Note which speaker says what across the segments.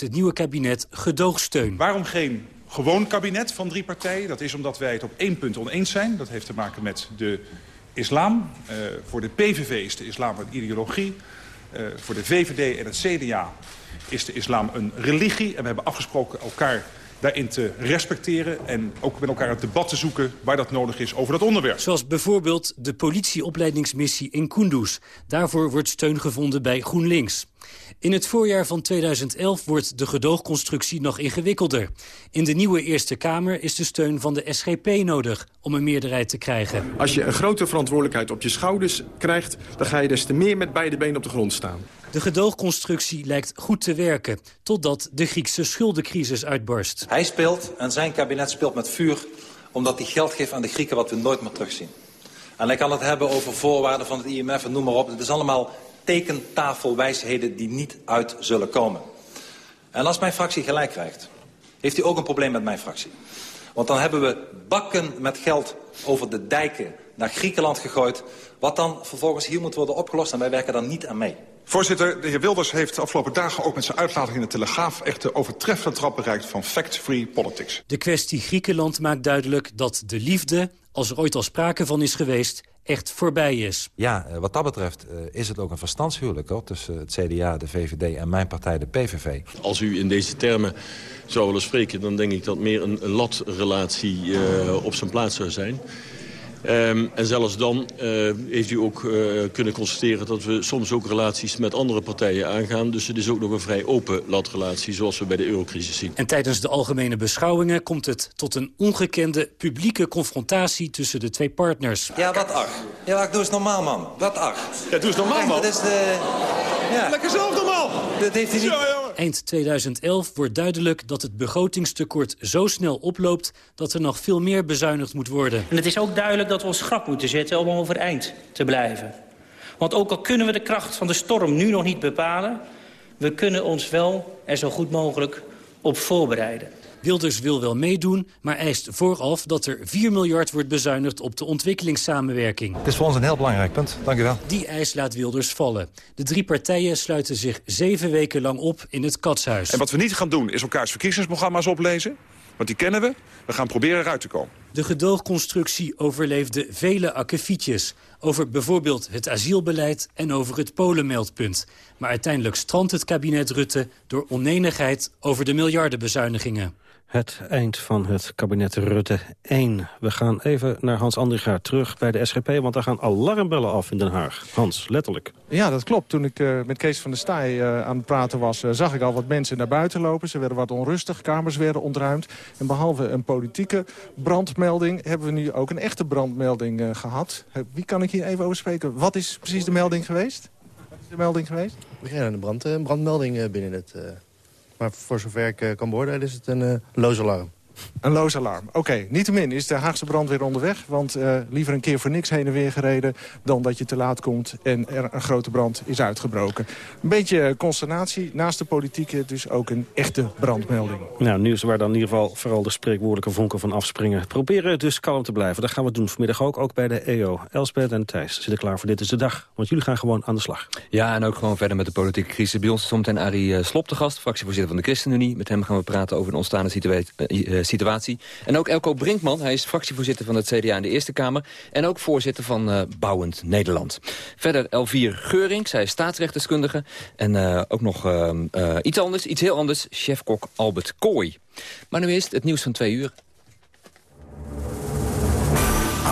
Speaker 1: het nieuwe kabinet gedoogsteun.
Speaker 2: Waarom geen gewoon kabinet van drie partijen? Dat is omdat wij het op één punt oneens zijn. Dat heeft te maken met de islam. Uh, voor de PVV is de islam een ideologie. Uh, voor de VVD en het CDA is de islam een religie. En we hebben afgesproken elkaar daarin te respecteren... en ook met elkaar het debat te zoeken waar dat nodig is over dat onderwerp.
Speaker 1: Zoals bijvoorbeeld de politieopleidingsmissie in Kunduz. Daarvoor wordt steun gevonden bij GroenLinks. In het voorjaar van 2011 wordt de gedoogconstructie nog ingewikkelder. In de nieuwe Eerste Kamer is de steun van de SGP nodig om een meerderheid te krijgen.
Speaker 3: Als je een grote verantwoordelijkheid op je schouders krijgt... dan ga je des te meer met beide benen op de grond staan.
Speaker 1: De gedoogconstructie lijkt goed te werken, totdat de Griekse schuldencrisis uitbarst.
Speaker 4: Hij speelt en zijn kabinet speelt met vuur omdat hij geld geeft aan de Grieken wat we nooit meer terugzien. En hij kan het hebben over voorwaarden van het IMF en noem maar op. Het is allemaal tekentafelwijsheden die niet uit zullen komen. En als mijn fractie gelijk krijgt, heeft hij ook een probleem met mijn fractie. Want dan hebben we bakken met geld over de dijken naar Griekenland gegooid... wat dan vervolgens hier moet worden opgelost en wij werken daar niet aan mee.
Speaker 2: Voorzitter, de heer Wilders heeft de afgelopen dagen ook met zijn uitlating in de Telegraaf... echt de overtreffende trap bereikt van fact-free politics.
Speaker 1: De kwestie Griekenland maakt duidelijk dat de liefde, als er ooit al sprake van is geweest echt voorbij is.
Speaker 5: Ja, wat dat betreft is het ook een verstandshuwelijk hoor, tussen het CDA, de VVD en mijn partij, de PVV.
Speaker 6: Als u in deze termen zou willen spreken, dan denk ik dat meer een, een latrelatie uh, op zijn plaats zou zijn. Um, en zelfs dan uh, heeft u ook uh, kunnen constateren dat we soms ook relaties met andere partijen aangaan. Dus het is ook nog een vrij open latrelatie zoals we bij de eurocrisis zien.
Speaker 1: En tijdens de algemene beschouwingen komt het tot een ongekende publieke confrontatie tussen de twee partners.
Speaker 4: Ja, wat ach. Ja, ik doe eens normaal, man. Wat ach.
Speaker 2: Ja, doe eens normaal, man.
Speaker 4: Dat is de... Ja.
Speaker 2: Lekker zelf normaal.
Speaker 4: Dat heeft hij niet...
Speaker 1: Eind 2011 wordt duidelijk dat het begrotingstekort zo snel oploopt... dat er nog veel meer bezuinigd moet worden.
Speaker 7: En het is ook duidelijk dat we ons schrap moeten zetten om overeind te blijven. Want ook al kunnen we de kracht van de storm nu nog niet bepalen... we kunnen ons wel er zo goed mogelijk op voorbereiden.
Speaker 1: Wilders wil wel meedoen, maar eist vooraf dat er 4 miljard wordt bezuinigd op de ontwikkelingssamenwerking.
Speaker 5: Het is voor ons een heel belangrijk punt. Dank u wel.
Speaker 1: Die eis laat Wilders vallen. De drie partijen sluiten zich zeven weken lang op in het Katshuis.
Speaker 2: En wat we niet gaan doen is elkaars verkiezingsprogramma's oplezen. Want die kennen we. We gaan proberen eruit te komen.
Speaker 1: De gedoogconstructie overleefde vele akkefietjes. Over bijvoorbeeld het asielbeleid en over het Polenmeldpunt. Maar uiteindelijk strandt het kabinet Rutte door onenigheid over de miljardenbezuinigingen.
Speaker 8: Het eind van het kabinet Rutte 1. We gaan even naar Hans Andrigaard terug bij de SGP... want daar gaan alarmbellen af in Den Haag. Hans, letterlijk.
Speaker 9: Ja, dat klopt. Toen ik uh, met Kees van der Staaij uh, aan het praten was... Uh, zag ik al wat mensen naar buiten lopen. Ze werden wat onrustig, kamers werden ontruimd. En behalve een politieke brandmelding... hebben we nu ook een echte brandmelding gehad. wie kan ik hier even over spreken? Wat is precies de melding geweest? Wat is de melding geweest?
Speaker 10: We kregen een, brand, een brandmelding binnen het... Maar voor zover ik kan beoordelen is het een uh, loos alarm.
Speaker 9: Een loos alarm. Oké, okay. niettemin is de Haagse brandweer onderweg. Want uh, liever een keer voor niks heen en weer gereden... dan dat je te laat komt en er een grote brand is uitgebroken. Een beetje consternatie. Naast de politiek dus ook een echte brandmelding.
Speaker 8: Nou, nieuws waar dan in ieder geval vooral de spreekwoordelijke vonken van afspringen. Proberen dus kalm te blijven. Dat gaan we doen vanmiddag ook, ook bij de EO. Elsbeth en Thijs zitten klaar voor Dit is de Dag. Want jullie gaan gewoon aan de slag.
Speaker 11: Ja, en ook gewoon verder met de politieke crisis. Bij ons is zometeen Arie Slop te gast, fractievoorzitter van de ChristenUnie. Met hem gaan we praten over de ontstaande situatie... Situatie. En ook Elko Brinkman, hij is fractievoorzitter van het CDA in de Eerste Kamer... en ook voorzitter van uh, Bouwend Nederland. Verder Elvier Geuring, zij is staatsrechtdeskundige... en uh, ook nog uh, iets anders, iets heel anders, chefkok Albert Kooi. Maar nu eerst het nieuws van twee uur.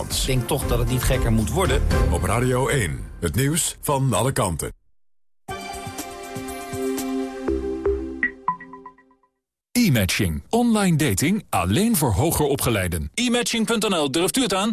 Speaker 12: Ik denk toch dat het niet gekker moet worden.
Speaker 13: Op Radio 1, het nieuws van alle kanten.
Speaker 14: E-matching. Online dating alleen voor hoger opgeleiden.
Speaker 15: E-matching.nl, durft u het aan?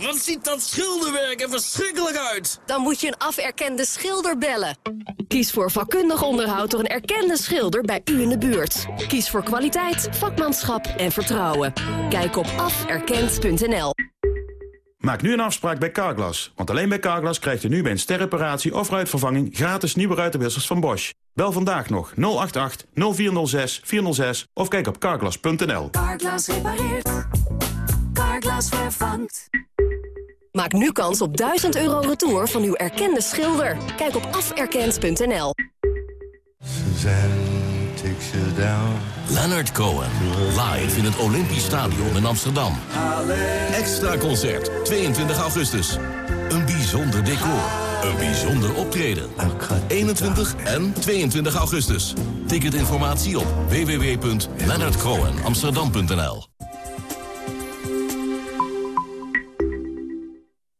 Speaker 16: wat ziet dat schilderwerk er verschrikkelijk uit.
Speaker 17: Dan moet je een aferkende schilder bellen. Kies voor vakkundig onderhoud door een erkende schilder bij u in de buurt. Kies voor kwaliteit, vakmanschap en vertrouwen. Kijk op aferkend.nl.
Speaker 18: Maak nu een afspraak bij Carglass. Want alleen bij Carglass krijgt u nu bij een sterreparatie of ruitvervanging... gratis nieuwe ruitenwissers van Bosch. Bel vandaag nog 088 0406 406 of kijk op carglass.nl.
Speaker 17: Carglass repareert. Carglass vervangt. Maak nu kans op 1000 euro retour van uw erkende schilder. Kijk op aferkend.nl.
Speaker 16: Leonard Cohen, live in het Olympisch Stadion in Amsterdam. Extra concert, 22 augustus. Een bijzonder decor, een bijzonder optreden. 21 en 22 augustus. Ticketinformatie op www.leonardcohenamsterdam.nl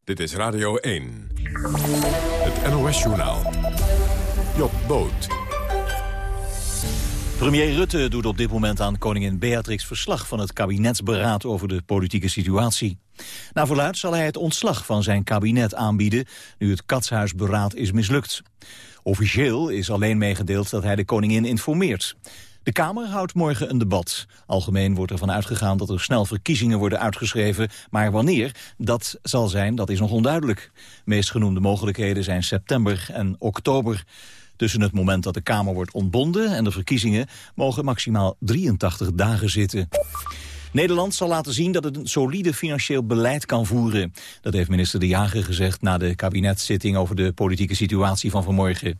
Speaker 13: Dit is Radio 1. Het NOS-journaal. Job Boot.
Speaker 12: Premier Rutte doet op dit moment aan koningin Beatrix verslag van het kabinetsberaad over de politieke situatie. Na verluid zal hij het ontslag van zijn kabinet aanbieden, nu het katshuisberaad is mislukt. Officieel is alleen meegedeeld dat hij de koningin informeert. De Kamer houdt morgen een debat. Algemeen wordt ervan uitgegaan dat er snel verkiezingen worden uitgeschreven, maar wanneer, dat zal zijn, dat is nog onduidelijk. Meest genoemde mogelijkheden zijn september en oktober. Tussen het moment dat de Kamer wordt ontbonden en de verkiezingen mogen maximaal 83 dagen zitten. Nederland zal laten zien dat het een solide financieel beleid kan voeren. Dat heeft minister De Jager gezegd na de kabinetszitting over de politieke situatie van vanmorgen.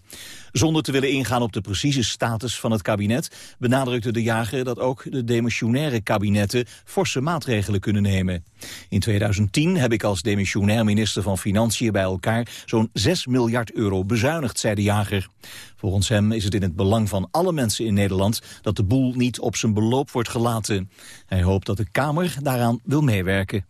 Speaker 12: Zonder te willen ingaan op de precieze status van het kabinet... benadrukte de jager dat ook de demissionaire kabinetten forse maatregelen kunnen nemen. In 2010 heb ik als demissionair minister van Financiën bij elkaar... zo'n 6 miljard euro bezuinigd, zei de jager. Volgens hem is het in het belang van alle mensen in Nederland... dat de boel niet op zijn beloop wordt gelaten. Hij hoopt dat de Kamer daaraan wil meewerken.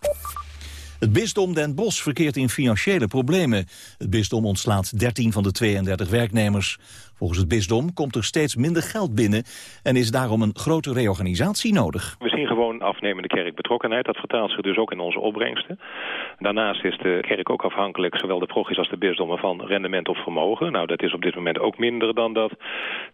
Speaker 12: Het bisdom Den Bosch verkeert in financiële problemen. Het bisdom ontslaat 13 van de 32 werknemers. Volgens het bisdom komt er steeds minder geld binnen... en is daarom een grote reorganisatie nodig.
Speaker 19: We zien gewoon afnemende kerkbetrokkenheid. Dat vertaalt zich dus ook in onze opbrengsten. Daarnaast is de kerk ook afhankelijk, zowel de progjes als de bisdommen, van rendement of vermogen. Nou, dat is op dit moment ook minder dan dat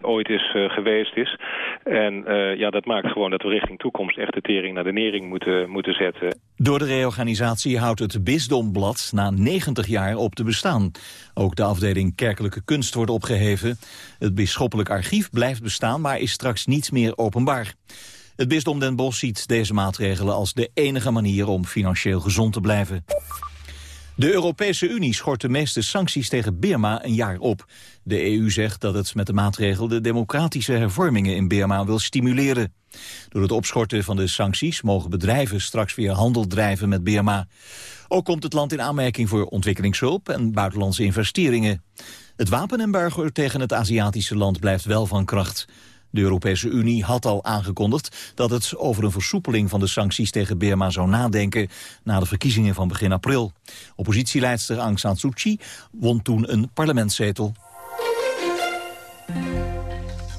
Speaker 19: ooit is uh, geweest is. En uh, ja, dat maakt gewoon dat we richting toekomst echt de tering naar de nering moeten, moeten zetten.
Speaker 12: Door de reorganisatie houdt het bisdomblad na 90 jaar op te bestaan. Ook de afdeling kerkelijke kunst wordt opgeheven. Het bisschoppelijk archief blijft bestaan, maar is straks niet meer openbaar. Het bisdom Den Bosch ziet deze maatregelen als de enige manier om financieel gezond te blijven. De Europese Unie schort de meeste sancties tegen Birma een jaar op. De EU zegt dat het met de maatregel de democratische hervormingen in Birma wil stimuleren. Door het opschorten van de sancties mogen bedrijven straks weer handel drijven met Birma. Ook komt het land in aanmerking voor ontwikkelingshulp en buitenlandse investeringen. Het wapenembargo tegen het Aziatische land blijft wel van kracht. De Europese Unie had al aangekondigd dat het over een versoepeling van de sancties tegen Burma zou nadenken na de verkiezingen van begin april. Oppositieleidster Aung San Suu Kyi won toen een parlementszetel.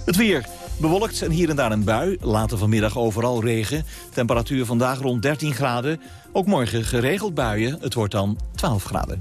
Speaker 12: Het weer. Bewolkt en hier en daar een bui. Later vanmiddag overal regen. Temperatuur vandaag rond 13 graden. Ook morgen geregeld buien. Het wordt dan 12 graden.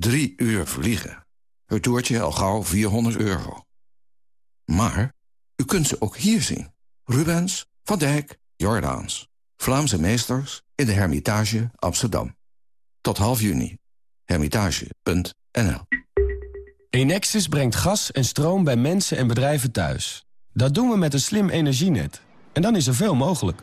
Speaker 20: Drie uur vliegen. Het toertje al gauw 400 euro. Maar u kunt ze ook hier zien. Rubens, Van Dijk, Jordaans. Vlaamse meesters in de Hermitage Amsterdam. Tot half juni. Hermitage.nl
Speaker 21: Enexis brengt gas en stroom bij mensen en bedrijven thuis. Dat doen we met een slim energienet. En dan is er veel mogelijk.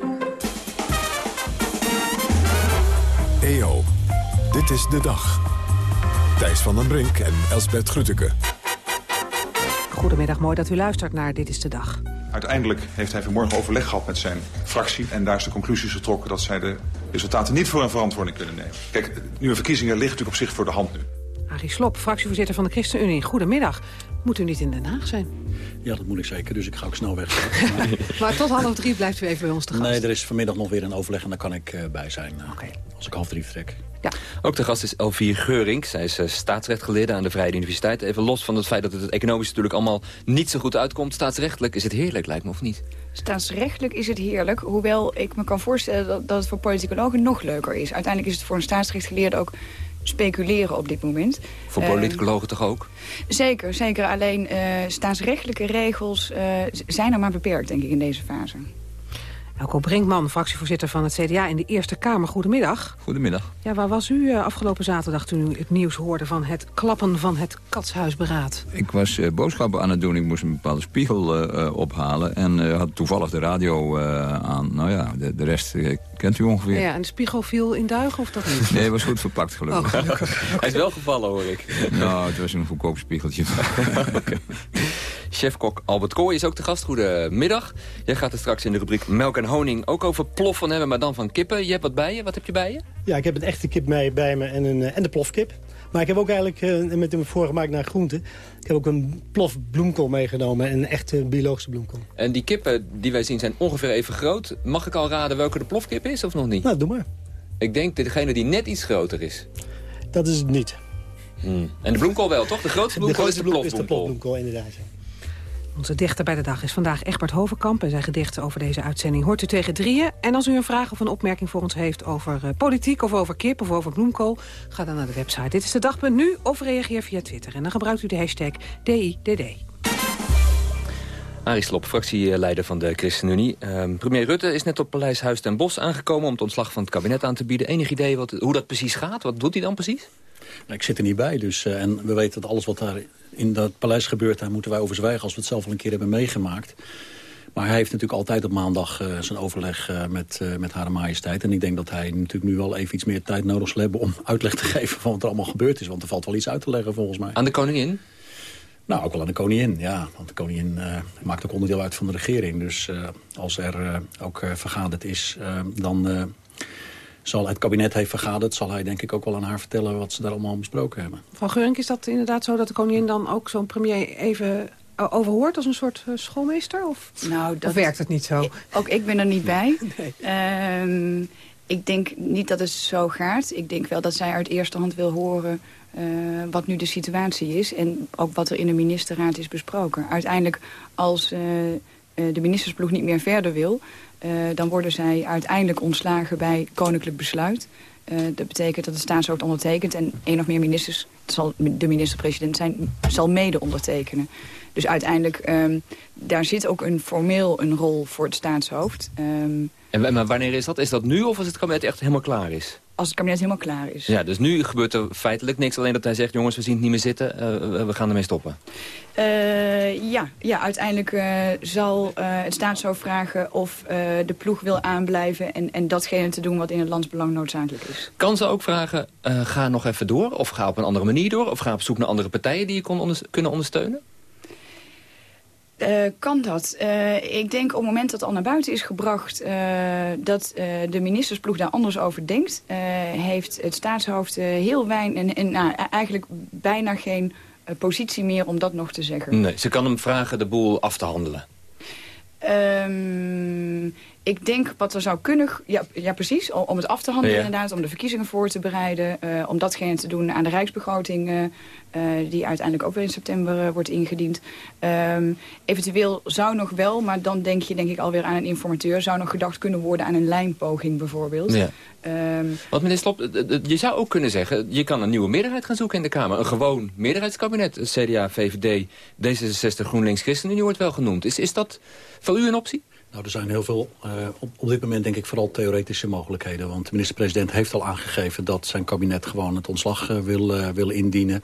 Speaker 13: EO, dit is de dag. Thijs van den Brink en Elsbert Grütke.
Speaker 22: Goedemiddag, mooi dat u luistert naar Dit is de Dag.
Speaker 2: Uiteindelijk heeft hij vanmorgen overleg gehad met zijn fractie... en daar is de conclusie getrokken dat zij de resultaten niet voor een verantwoording kunnen nemen. Kijk, nieuwe verkiezingen liggen natuurlijk op zich voor de hand nu.
Speaker 22: Arie Slop, fractievoorzitter van de ChristenUnie. Goedemiddag. Moet u niet in Den Haag zijn?
Speaker 23: Ja, dat moet ik zeker, dus ik ga ook snel weg.
Speaker 22: maar... maar tot half drie blijft u even bij ons te gast.
Speaker 23: Nee, er is vanmiddag nog weer een overleg en daar kan ik uh, bij zijn. Uh,
Speaker 22: okay.
Speaker 23: Als ik half drie vertrek.
Speaker 22: Ja.
Speaker 11: Ook de gast is Elvier Geurink. Zij is uh, staatsrechtgeleerde aan de Vrije Universiteit. Even los van het feit dat het economisch natuurlijk allemaal niet zo goed uitkomt. Staatsrechtelijk is het heerlijk, lijkt me, of niet?
Speaker 24: Staatsrechtelijk is het heerlijk. Hoewel ik me kan voorstellen dat, dat het voor politicologen nog leuker is. Uiteindelijk is het voor een staatsrechtgeleerde ook speculeren op dit moment.
Speaker 11: Voor politicologen uh, toch ook?
Speaker 24: Zeker, zeker. Alleen uh, staatsrechtelijke regels uh, zijn er maar beperkt, denk ik, in deze fase.
Speaker 22: Elko Brinkman, fractievoorzitter van het CDA in de Eerste Kamer. Goedemiddag.
Speaker 25: Goedemiddag.
Speaker 22: Ja, waar was u afgelopen zaterdag toen u het nieuws hoorde van het klappen van het katshuisberaad?
Speaker 25: Ik was boodschappen aan het doen. Ik moest een bepaalde spiegel ophalen en had toevallig de radio aan. Nou ja, de, de rest kent u ongeveer.
Speaker 22: Ja, en de spiegel viel in duigen of dat niet?
Speaker 25: Nee, was goed verpakt gelukkig.
Speaker 22: Oh, gelukkig.
Speaker 11: Hij is wel gevallen, hoor ik.
Speaker 25: Nou, het was een goedkoop spiegeltje.
Speaker 11: okay. Chefkok Albert Kooi is ook de gast. Goedemiddag. Jij gaat het straks in de rubriek Melk en Honing ook over ploffen hebben, maar dan van kippen. Je hebt wat bij je. Wat heb je bij je?
Speaker 26: Ja, ik heb een echte kip mee, bij me en, een, en de plofkip. Maar ik heb ook eigenlijk uh, met hem voorgemaakt naar groenten. Ik heb ook een plof bloemkool meegenomen. En een echte biologische bloemkool.
Speaker 11: En die kippen die wij zien zijn ongeveer even groot. Mag ik al raden welke de plofkip is of nog niet?
Speaker 26: Nou, doe maar.
Speaker 11: Ik denk degene die net iets groter is.
Speaker 26: Dat is het niet.
Speaker 11: Hmm. En de bloemkool wel, toch? De grootste bloemkool
Speaker 26: de
Speaker 11: is de
Speaker 26: plofbloemkool.
Speaker 11: plofbloemkool.
Speaker 26: Is de plofbloemkool, inderdaad. Ja.
Speaker 22: Onze dichter bij de dag is vandaag Egbert Hovenkamp... en zijn gedichten over deze uitzending hoort u tegen drieën. En als u een vraag of een opmerking voor ons heeft over uh, politiek... of over kip of over bloemkool, ga dan naar de website. Dit is de dag.nu of reageer via Twitter. En dan gebruikt u de hashtag DIDD.
Speaker 11: Arie Slob, fractieleider van de ChristenUnie. Uh, premier Rutte is net op Paleis Huis ten Bosch aangekomen... om het ontslag van het kabinet aan te bieden. Enig idee wat, hoe dat precies gaat? Wat doet hij dan precies?
Speaker 23: Nou, ik zit er niet bij, dus, uh, en we weten dat alles wat daar in dat paleis gebeurt... daar moeten wij over zwijgen als we het zelf al een keer hebben meegemaakt. Maar hij heeft natuurlijk altijd op maandag uh, zijn overleg uh, met, uh, met Hare Majesteit. En ik denk dat hij natuurlijk nu wel even iets meer tijd nodig zal hebben... om uitleg te geven van wat er allemaal gebeurd is. Want er valt wel iets uit te leggen volgens mij.
Speaker 11: Aan de koningin?
Speaker 23: Nou, ook wel aan de koningin, ja. Want de koningin maakt ook onderdeel uit van de regering. Dus als er ook vergaderd is, dan zal het kabinet heeft vergaderd... zal hij denk ik ook wel aan haar vertellen wat ze daar allemaal besproken hebben.
Speaker 22: Mevrouw Geurink, is dat inderdaad zo dat de koningin dan ook zo'n premier even overhoort als een soort uh, schoolmeester? Of,
Speaker 24: nou, dat,
Speaker 22: of werkt het niet zo?
Speaker 24: Ik, ook ik ben er niet bij. Nee. Um, ik denk niet dat het zo gaat. Ik denk wel dat zij uit eerste hand wil horen uh, wat nu de situatie is. En ook wat er in de ministerraad is besproken. Uiteindelijk als uh, de ministersploeg niet meer verder wil... Uh, dan worden zij uiteindelijk ontslagen bij koninklijk besluit. Uh, dat betekent dat de staatshoofd ondertekent en één of meer ministers, zal de minister-president zijn, zal mede ondertekenen. Dus uiteindelijk, um, daar zit ook een formeel een rol voor het staatshoofd. Um,
Speaker 11: en maar wanneer is dat? Is dat nu of als het kabinet echt helemaal klaar is?
Speaker 24: Als het kabinet helemaal klaar is.
Speaker 11: Ja, dus nu gebeurt er feitelijk niks. Alleen dat hij zegt, jongens, we zien het niet meer zitten. Uh, we gaan ermee stoppen.
Speaker 24: Uh, ja, ja, uiteindelijk uh, zal het staatshoofd vragen of de ploeg wil aanblijven... En, en datgene te doen wat in het landsbelang noodzakelijk is.
Speaker 11: Kan ze ook vragen, ga nog even door? Of ga op een andere manier door? Of ga op zoek naar andere partijen die je kon onder kunnen ondersteunen?
Speaker 24: Uh, kan dat? Uh, ik denk op het moment dat het al naar buiten is gebracht... Uh, dat de ministersploeg daar anders over denkt... heeft het staatshoofd heel weinig... en, en nou, eigenlijk bijna geen positie meer om dat nog te zeggen.
Speaker 11: Nee, ze kan hem vragen de boel af te handelen.
Speaker 24: Um, Ik denk wat er zou kunnen... Ja, ja precies. Om, het af te handelen
Speaker 11: Ja.
Speaker 24: inderdaad. Om de verkiezingen voor te bereiden. eh, om datgene te doen aan de rijksbegroting... eh, eh, die uiteindelijk ook weer in september wordt ingediend. Ehm, eventueel zou nog wel, maar dan denk je denk ik alweer aan een informateur... zou nog gedacht kunnen worden aan een lijnpoging bijvoorbeeld.
Speaker 11: Ja.
Speaker 24: Ehm,
Speaker 11: Want meneer Slop, je zou ook kunnen zeggen... je kan een nieuwe meerderheid gaan zoeken in de Kamer. Een gewoon meerderheidskabinet. CDA, VVD, D66, GroenLinks, ChristenUnie wordt wel genoemd. Is, is dat voor u een optie?
Speaker 23: Nou, er zijn heel veel, eh, op, op dit moment denk ik vooral theoretische mogelijkheden. Want de minister-president heeft al aangegeven dat zijn kabinet gewoon het ontslag eh, wil, eh, wil indienen.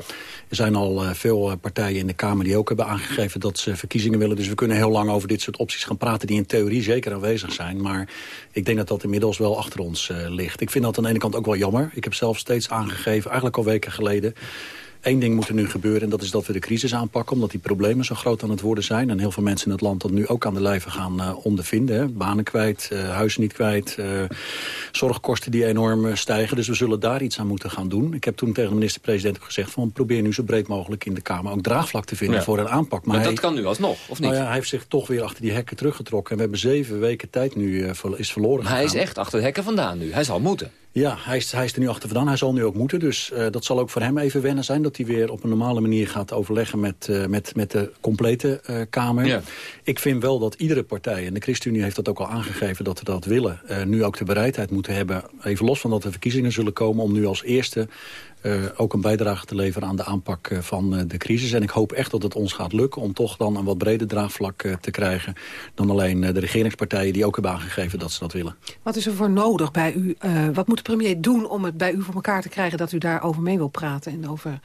Speaker 23: Er zijn al veel partijen in de Kamer die ook hebben aangegeven dat ze verkiezingen willen. Dus we kunnen heel lang over dit soort opties gaan praten die in theorie zeker aanwezig zijn. Maar ik denk dat dat inmiddels wel achter ons ligt. Ik vind dat aan de ene kant ook wel jammer. Ik heb zelf steeds aangegeven, eigenlijk al weken geleden... Eén ding moet er nu gebeuren en dat is dat we de crisis aanpakken... omdat die problemen zo groot aan het worden zijn. En heel veel mensen in het land dat nu ook aan de lijve gaan uh, ondervinden. Hè. Banen kwijt, uh, huizen niet kwijt, uh, zorgkosten die enorm stijgen. Dus we zullen daar iets aan moeten gaan doen. Ik heb toen tegen de minister-president gezegd... van probeer nu zo breed mogelijk in de Kamer ook draagvlak te vinden
Speaker 11: Ja.
Speaker 23: voor een aanpak.
Speaker 11: Maar,
Speaker 23: hij,
Speaker 11: dat kan nu alsnog, of niet?
Speaker 23: nou ja, hij heeft zich toch weer achter die hekken teruggetrokken. En we hebben zeven weken tijd nu is verloren
Speaker 11: Maar hij is echt achter de hekken vandaan nu. Hij zal moeten.
Speaker 23: Ja, hij is, hij is er nu achter vandaan. Hij zal nu ook moeten. Dus eh, dat zal ook voor hem even wennen zijn. Dat hij weer op een normale manier gaat overleggen met, eh, met, met de complete eh, Kamer.
Speaker 11: Ja.
Speaker 23: Ik vind wel dat iedere partij, en de ChristenUnie heeft dat ook al aangegeven dat we dat willen, nu ook de bereidheid moeten hebben, even los van dat er verkiezingen zullen komen, om nu als eerste eh, ook een bijdrage te leveren aan de aanpak eh, van eh, de crisis. En ik hoop echt dat het ons gaat lukken om toch dan een wat breder draagvlak te krijgen dan alleen de regeringspartijen die ook hebben aangegeven dat ze dat willen.
Speaker 22: Wat is er voor nodig bij u? Wat moet de premier doen om het bij u voor elkaar te krijgen... dat u daarover mee wil praten en over,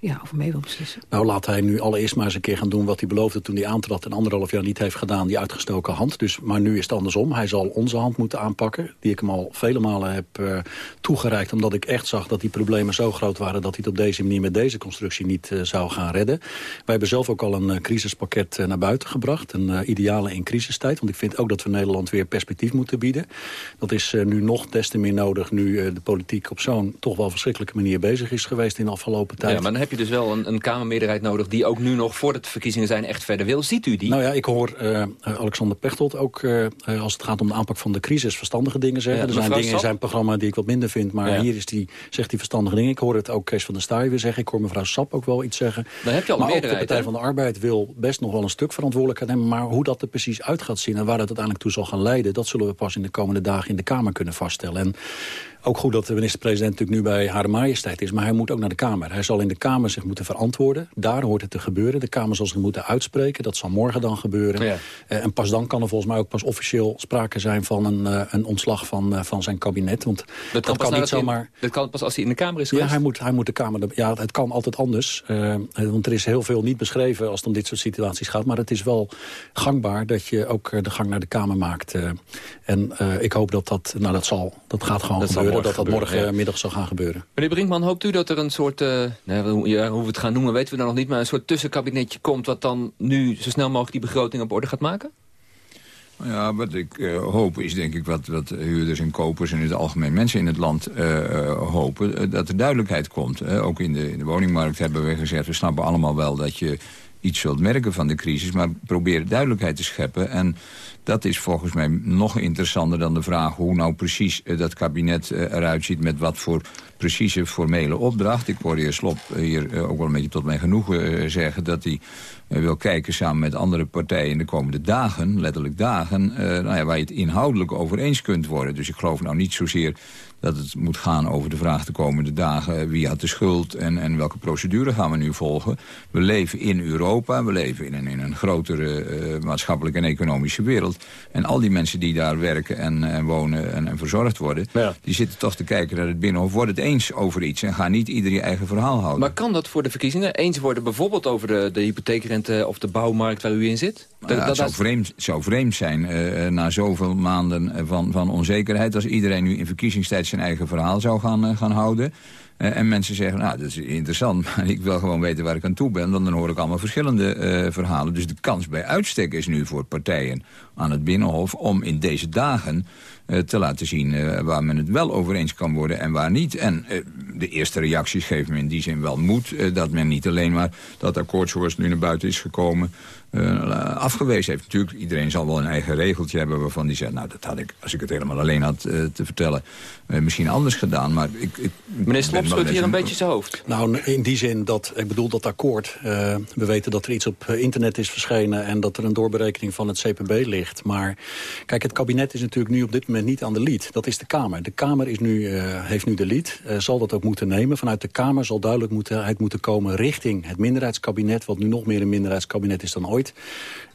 Speaker 22: ja, over mee wil beslissen?
Speaker 23: Nou, laat hij nu allereerst maar eens een keer gaan doen wat hij beloofde toen hij aantrad... en anderhalf jaar niet heeft gedaan, die uitgestoken hand. Dus, maar nu is het andersom. Hij zal onze hand moeten aanpakken, die ik hem al vele malen heb uh, toegereikt... omdat ik echt zag dat die problemen zo groot waren... dat hij het op deze manier met deze constructie niet uh, zou gaan redden. Wij hebben zelf ook al een uh, crisispakket naar buiten gebracht. Een ideale in crisistijd, want ik vind ook dat we Nederland weer perspectief moeten bieden. Dat is nu nog des te meer nodig nu de politiek op zo'n toch wel verschrikkelijke manier bezig is geweest in de afgelopen tijd.
Speaker 11: Ja, maar dan heb je dus wel een, een Kamermeerderheid nodig... die ook nu nog voordat de verkiezingen zijn echt verder wil. Ziet u die?
Speaker 23: Nou ja, ik hoor uh, Alexander Pechtold ook uh, als het gaat om de aanpak van de crisis verstandige dingen zeggen. Ja, er zijn dingen in zijn programma die ik wat minder vind, maar ja. hier is die, zegt hij verstandige dingen. Ik hoor het ook Kees van der Staaij weer zeggen. Ik hoor mevrouw Sap ook wel iets zeggen.
Speaker 11: Dan heb je al
Speaker 23: maar ook de Partij van de Arbeid wil best nog wel een stuk verantwoordelijkheid nemen. Maar hoe dat er precies uit gaat zien en waar dat uiteindelijk toe zal gaan leiden... dat zullen we pas in de komende dagen in de Kamer kunnen vaststellen. En ook goed dat de minister-president natuurlijk nu bij Hare Majesteit is... maar hij moet ook naar de Kamer. Hij zal in de Kamer zich moeten verantwoorden. Daar hoort het te gebeuren. De Kamer zal zich moeten uitspreken. Dat zal morgen dan gebeuren. Ja. Uh, en pas dan kan er volgens mij ook pas officieel sprake zijn... van een, uh, een ontslag van, uh, van zijn kabinet. Want
Speaker 11: dat kan,
Speaker 23: kan niet zomaar...
Speaker 11: In, dat kan pas als hij in de Kamer is geweest?
Speaker 23: Ja, hij moet, hij moet de Kamer... Ja, het kan altijd anders. Want er is heel veel niet beschreven als het om dit soort situaties gaat. Maar het is wel gangbaar dat je ook de gang naar de Kamer maakt. En ik hoop dat dat... Nou, dat, zal, dat gaat gewoon
Speaker 11: dat
Speaker 23: gebeuren. Dat dat
Speaker 11: gebeuren,
Speaker 23: morgen
Speaker 11: ja.
Speaker 23: middag zal gaan gebeuren.
Speaker 11: Meneer Brinkman, hoopt u dat er een soort... Uh, nou, ja, hoe we het gaan noemen weten we dan nog niet... maar een soort tussenkabinetje komt... wat dan nu zo snel mogelijk die begroting op orde gaat maken?
Speaker 25: Ja, wat ik uh, hoop is denk ik wat, wat huurders en kopers... en in het algemeen mensen in het land uh, hopen... dat er duidelijkheid komt. ook in de, in de woningmarkt hebben we gezegd... we snappen allemaal wel dat je iets zult merken van de crisis... maar probeer duidelijkheid te scheppen. En dat is volgens mij nog interessanter dan de vraag... hoe nou precies uh, dat kabinet uh, eruit ziet... met wat voor precieze formele opdracht. Ik hoorde heer Slop hier uh, ook wel een beetje tot mijn genoegen zeggen... dat hij wil kijken samen met andere partijen in de komende dagen... letterlijk dagen, nou ja, waar je het inhoudelijk over eens kunt worden. Dus ik geloof nou niet zozeer dat het moet gaan over de vraag de komende dagen... wie had de schuld en, en welke procedure gaan we nu volgen. We leven in Europa, we leven in een, in een grotere uh, maatschappelijke en economische wereld. En al die mensen die daar werken en, en wonen en, en, verzorgd worden... Ja. die zitten toch te kijken naar het Binnenhof. Wordt het eens over iets en gaan niet ieder je eigen verhaal houden.
Speaker 11: Maar kan dat voor de verkiezingen eens worden bijvoorbeeld over de, de hypotheekrente... of de bouwmarkt waar u in zit?
Speaker 25: Nou ja, het zou vreemd, zou vreemd zijn uh, na zoveel maanden van, van onzekerheid... als iedereen nu in verkiezingstijd zijn eigen verhaal zou gaan, uh, gaan houden. Uh, en mensen zeggen, nou, dat is interessant, maar ik wil gewoon weten waar ik aan toe ben. Dan, dan hoor ik allemaal verschillende uh, verhalen. Dus de kans bij uitstek is nu voor partijen aan het Binnenhof... om in deze dagen te laten zien waar men het wel over eens kan worden en waar niet. En de eerste reacties geven me in die zin wel moed. dat men niet alleen maar dat akkoord zoals nu naar buiten is gekomen uh, afgewezen heeft. Natuurlijk, iedereen zal wel een eigen regeltje hebben waarvan die zegt... nou, dat had ik, als ik het helemaal alleen had uh, te vertellen, uh, misschien anders gedaan. Maar ik, ik
Speaker 11: Meneer Slop schudt hier een beetje zijn hoofd.
Speaker 23: Nou, in die zin dat, ik bedoel dat akkoord... we weten dat er iets op internet is verschenen... en dat er een doorberekening van het CPB ligt. Maar kijk, het kabinet is natuurlijk nu op dit moment niet aan de lead. Dat is de Kamer. De Kamer is nu, heeft nu de lead, zal dat ook moeten nemen. Vanuit de Kamer zal duidelijk moeten, moeten komen richting het minderheidskabinet... wat nu nog meer een minderheidskabinet is dan ooit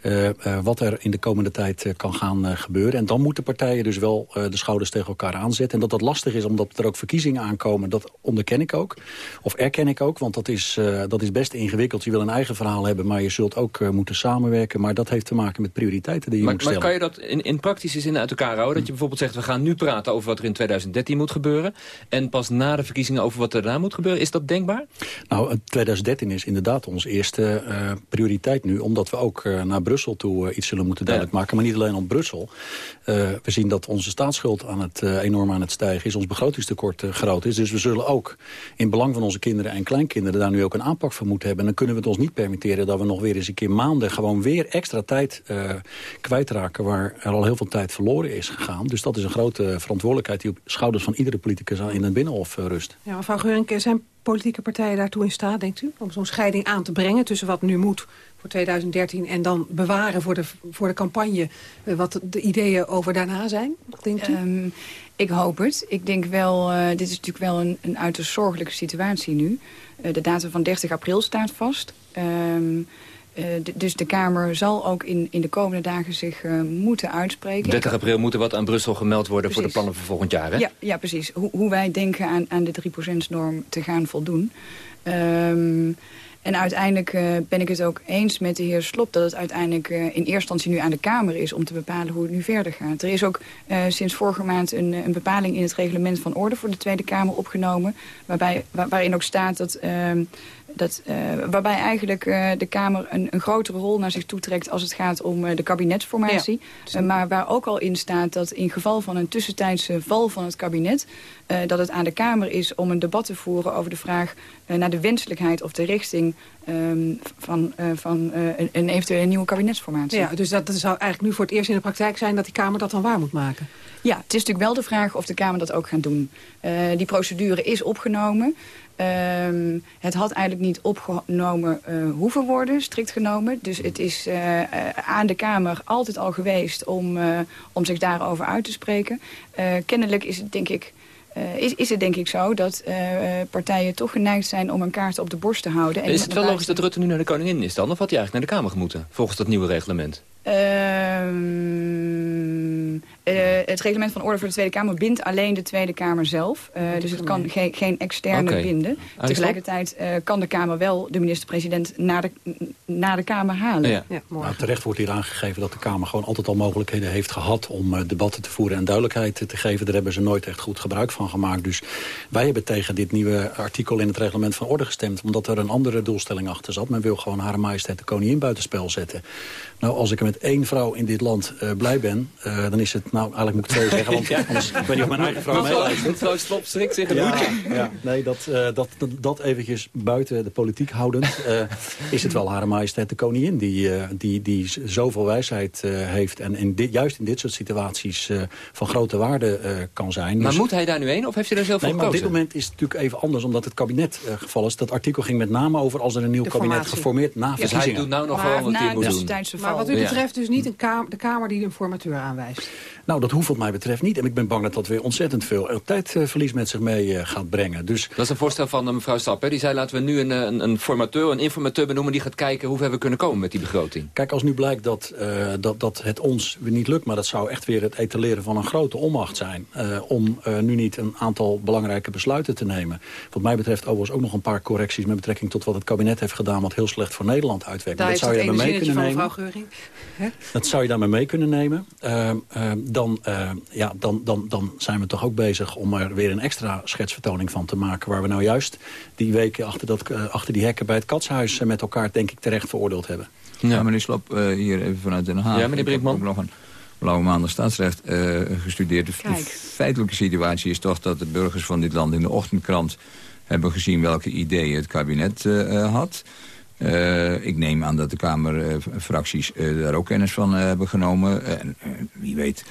Speaker 23: uh, uh, wat er in de komende tijd uh, kan gaan gebeuren. En dan moeten partijen dus wel de schouders tegen elkaar aanzetten. En dat dat lastig is omdat er ook verkiezingen aankomen, dat onderken ik ook. Of erken ik ook, want dat is, dat is best ingewikkeld. Je wil een eigen verhaal hebben, maar je zult ook moeten samenwerken. Maar dat heeft te maken met prioriteiten die je
Speaker 11: maar,
Speaker 23: moet stellen.
Speaker 11: Maar kan je dat in, in praktische zin uit elkaar houden? Dat je bijvoorbeeld zegt, we gaan nu praten over wat er in 2013 moet gebeuren. En pas na de verkiezingen over wat er daarna moet gebeuren. Is dat denkbaar?
Speaker 23: Nou, 2013 is inderdaad onze eerste prioriteit nu. Omdat we ook uh, naar Brussel toe uh, iets zullen moeten duidelijk ja. maken. Maar niet alleen op Brussel. Uh, we zien dat onze staatsschuld aan het, enorm aan het stijgen is. Ons begrotingstekort groot is. Dus we zullen ook in belang van onze kinderen en kleinkinderen... daar nu ook een aanpak voor moeten hebben. En dan kunnen we het ons niet permitteren dat we nog weer eens een keer maanden... gewoon weer extra tijd kwijtraken waar er al heel veel tijd verloren is gegaan. Dus dat is een grote verantwoordelijkheid die op schouders van iedere politicus in het Binnenhof rust.
Speaker 22: Ja, mevrouw Geurink, zijn politieke partijen daartoe in staat, denkt u? Om zo'n scheiding aan te brengen tussen wat nu moet voor 2013... en dan bewaren voor de, voor de campagne uh, wat de ideeën over daarna zijn?
Speaker 24: Um, ik hoop het. Ik denk wel, uh, dit is natuurlijk wel een, een uiterst zorgelijke situatie nu. Uh, de datum van 30 april staat vast. Um, Uh, dus de Kamer zal ook in, in de komende dagen zich uh, moeten uitspreken.
Speaker 11: 30 april moet er wat aan Brussel gemeld worden precies. voor de plannen voor volgend jaar, hè?
Speaker 24: Ja, ja precies. Ho hoe wij denken aan, aan de 3%-norm te gaan voldoen. Um, en uiteindelijk uh, ben ik het ook eens met de heer Slop... dat het uiteindelijk in eerste instantie nu aan de Kamer is... om te bepalen hoe het nu verder gaat. Er is ook sinds vorige maand een, een, bepaling in het reglement van orde... voor de Tweede Kamer opgenomen... Waarbij, waar, waarin ook staat dat... Dat, uh, waarbij eigenlijk uh, de Kamer een, een, grotere rol naar zich toetrekt... als het gaat om uh, de kabinetsformatie. Ja. maar waar ook al in staat dat in geval van een tussentijdse val van het kabinet... dat het aan de Kamer is om een debat te voeren over de vraag... naar de wenselijkheid of de richting um, van, van een, een eventuele nieuwe kabinetsformatie.
Speaker 22: Ja, dus dat, dat zou eigenlijk nu voor het eerst in de praktijk zijn... dat die Kamer dat dan waar moet maken?
Speaker 24: Ja, het is natuurlijk wel de vraag of de Kamer dat ook gaat doen. die procedure is opgenomen... Um, het had eigenlijk niet opgenomen uh, hoeven worden, strikt genomen. Dus het is uh, uh, aan de Kamer altijd al geweest om, om zich daarover uit te spreken. kennelijk is het denk ik... is, is het denk ik zo dat partijen toch geneigd zijn om een kaart op de borst te houden.
Speaker 11: En is het wel logisch dat Rutte nu naar de koningin is dan? Of had hij eigenlijk naar de Kamer gemoeten, volgens dat nieuwe reglement?
Speaker 24: Um, uh, het reglement van orde voor de Tweede Kamer bindt alleen de Tweede Kamer zelf. Uh, dus het kan ge geen externe okay. binden. Tegelijkertijd uh, kan de Kamer wel de minister-president naar de, naar de Kamer halen.
Speaker 23: Ja. Ja, nou, terecht wordt hier aangegeven dat de Kamer gewoon altijd al mogelijkheden heeft gehad... om debatten te voeren en duidelijkheid te geven. Daar hebben ze nooit echt goed gebruik van gemaakt. Dus wij hebben tegen dit nieuwe artikel in het reglement van orde gestemd... omdat er een andere doelstelling achter zat. Men wil gewoon haar majesteit de koningin buitenspel zetten. Nou, als ik er met één vrouw in dit land uh, blij ben, uh, dan is het... Nou, eigenlijk moet ik het zo zeggen, want ja. anders, ik weet niet of mijn eigen vrouw meeluistert.
Speaker 11: Mevrouw Slop strikt zich een ja,
Speaker 23: ja, nee, dat, uh, dat, dat, dat eventjes buiten de politiek houdend... is het wel Hare Majesteit de Koningin die, die, die zoveel wijsheid heeft... en in dit, juist in dit soort situaties van grote waarde kan zijn.
Speaker 11: Maar dus, moet hij daar nu heen of heeft hij daar zelf
Speaker 23: nee,
Speaker 11: voor gekozen?
Speaker 23: op dit moment is het natuurlijk even anders, omdat het kabinet geval is. Dat artikel ging met name over als er een nieuw kabinet geformeerd na verkiezingen.
Speaker 11: Dus hij doet nou nog wel wat hij moet doen.
Speaker 22: Maar wat u betreft dus niet een kamer, de Kamer die een formateur aanwijst?
Speaker 23: Nou, dat hoeft wat mij betreft niet. En ik ben bang dat dat weer ontzettend veel tijdverlies met zich mee uh, gaat brengen. Dus...
Speaker 11: Dat is een voorstel van uh, mevrouw Stapp. Hè? Die zei laten we nu een, een, een, formateur, een informateur benoemen... die gaat kijken hoe ver we kunnen komen met die begroting.
Speaker 23: Kijk, als nu blijkt dat, uh, dat, dat het ons weer niet lukt... maar dat zou echt weer het etaleren van een grote onmacht zijn... om nu niet een aantal belangrijke besluiten te nemen. Wat mij betreft overigens ook nog een paar correcties... met betrekking tot wat het kabinet heeft gedaan... wat heel slecht voor Nederland uitwerkt.
Speaker 22: Daar
Speaker 23: dat zou je
Speaker 22: er
Speaker 23: mee kunnen nemen.
Speaker 22: Mevrouw Geuring.
Speaker 23: Dat zou je daarmee mee kunnen nemen. Dan, uh, ja, dan, dan, dan zijn we toch ook bezig om er weer een extra schetsvertoning van te maken... waar we nou juist die weken achter, dat, achter die hekken bij het katshuis... met elkaar denk ik terecht veroordeeld hebben.
Speaker 25: Ja, meneer Slop, hier even vanuit Den Haag.
Speaker 11: Ja, meneer Brinkman.
Speaker 25: ook nog een blauwe maandag staatsrecht gestudeerd. De, de feitelijke situatie is toch dat de burgers van dit land in de ochtendkrant... hebben gezien welke ideeën het kabinet had. Ik neem aan dat de Kamerfracties daar ook kennis van hebben genomen. En wie weet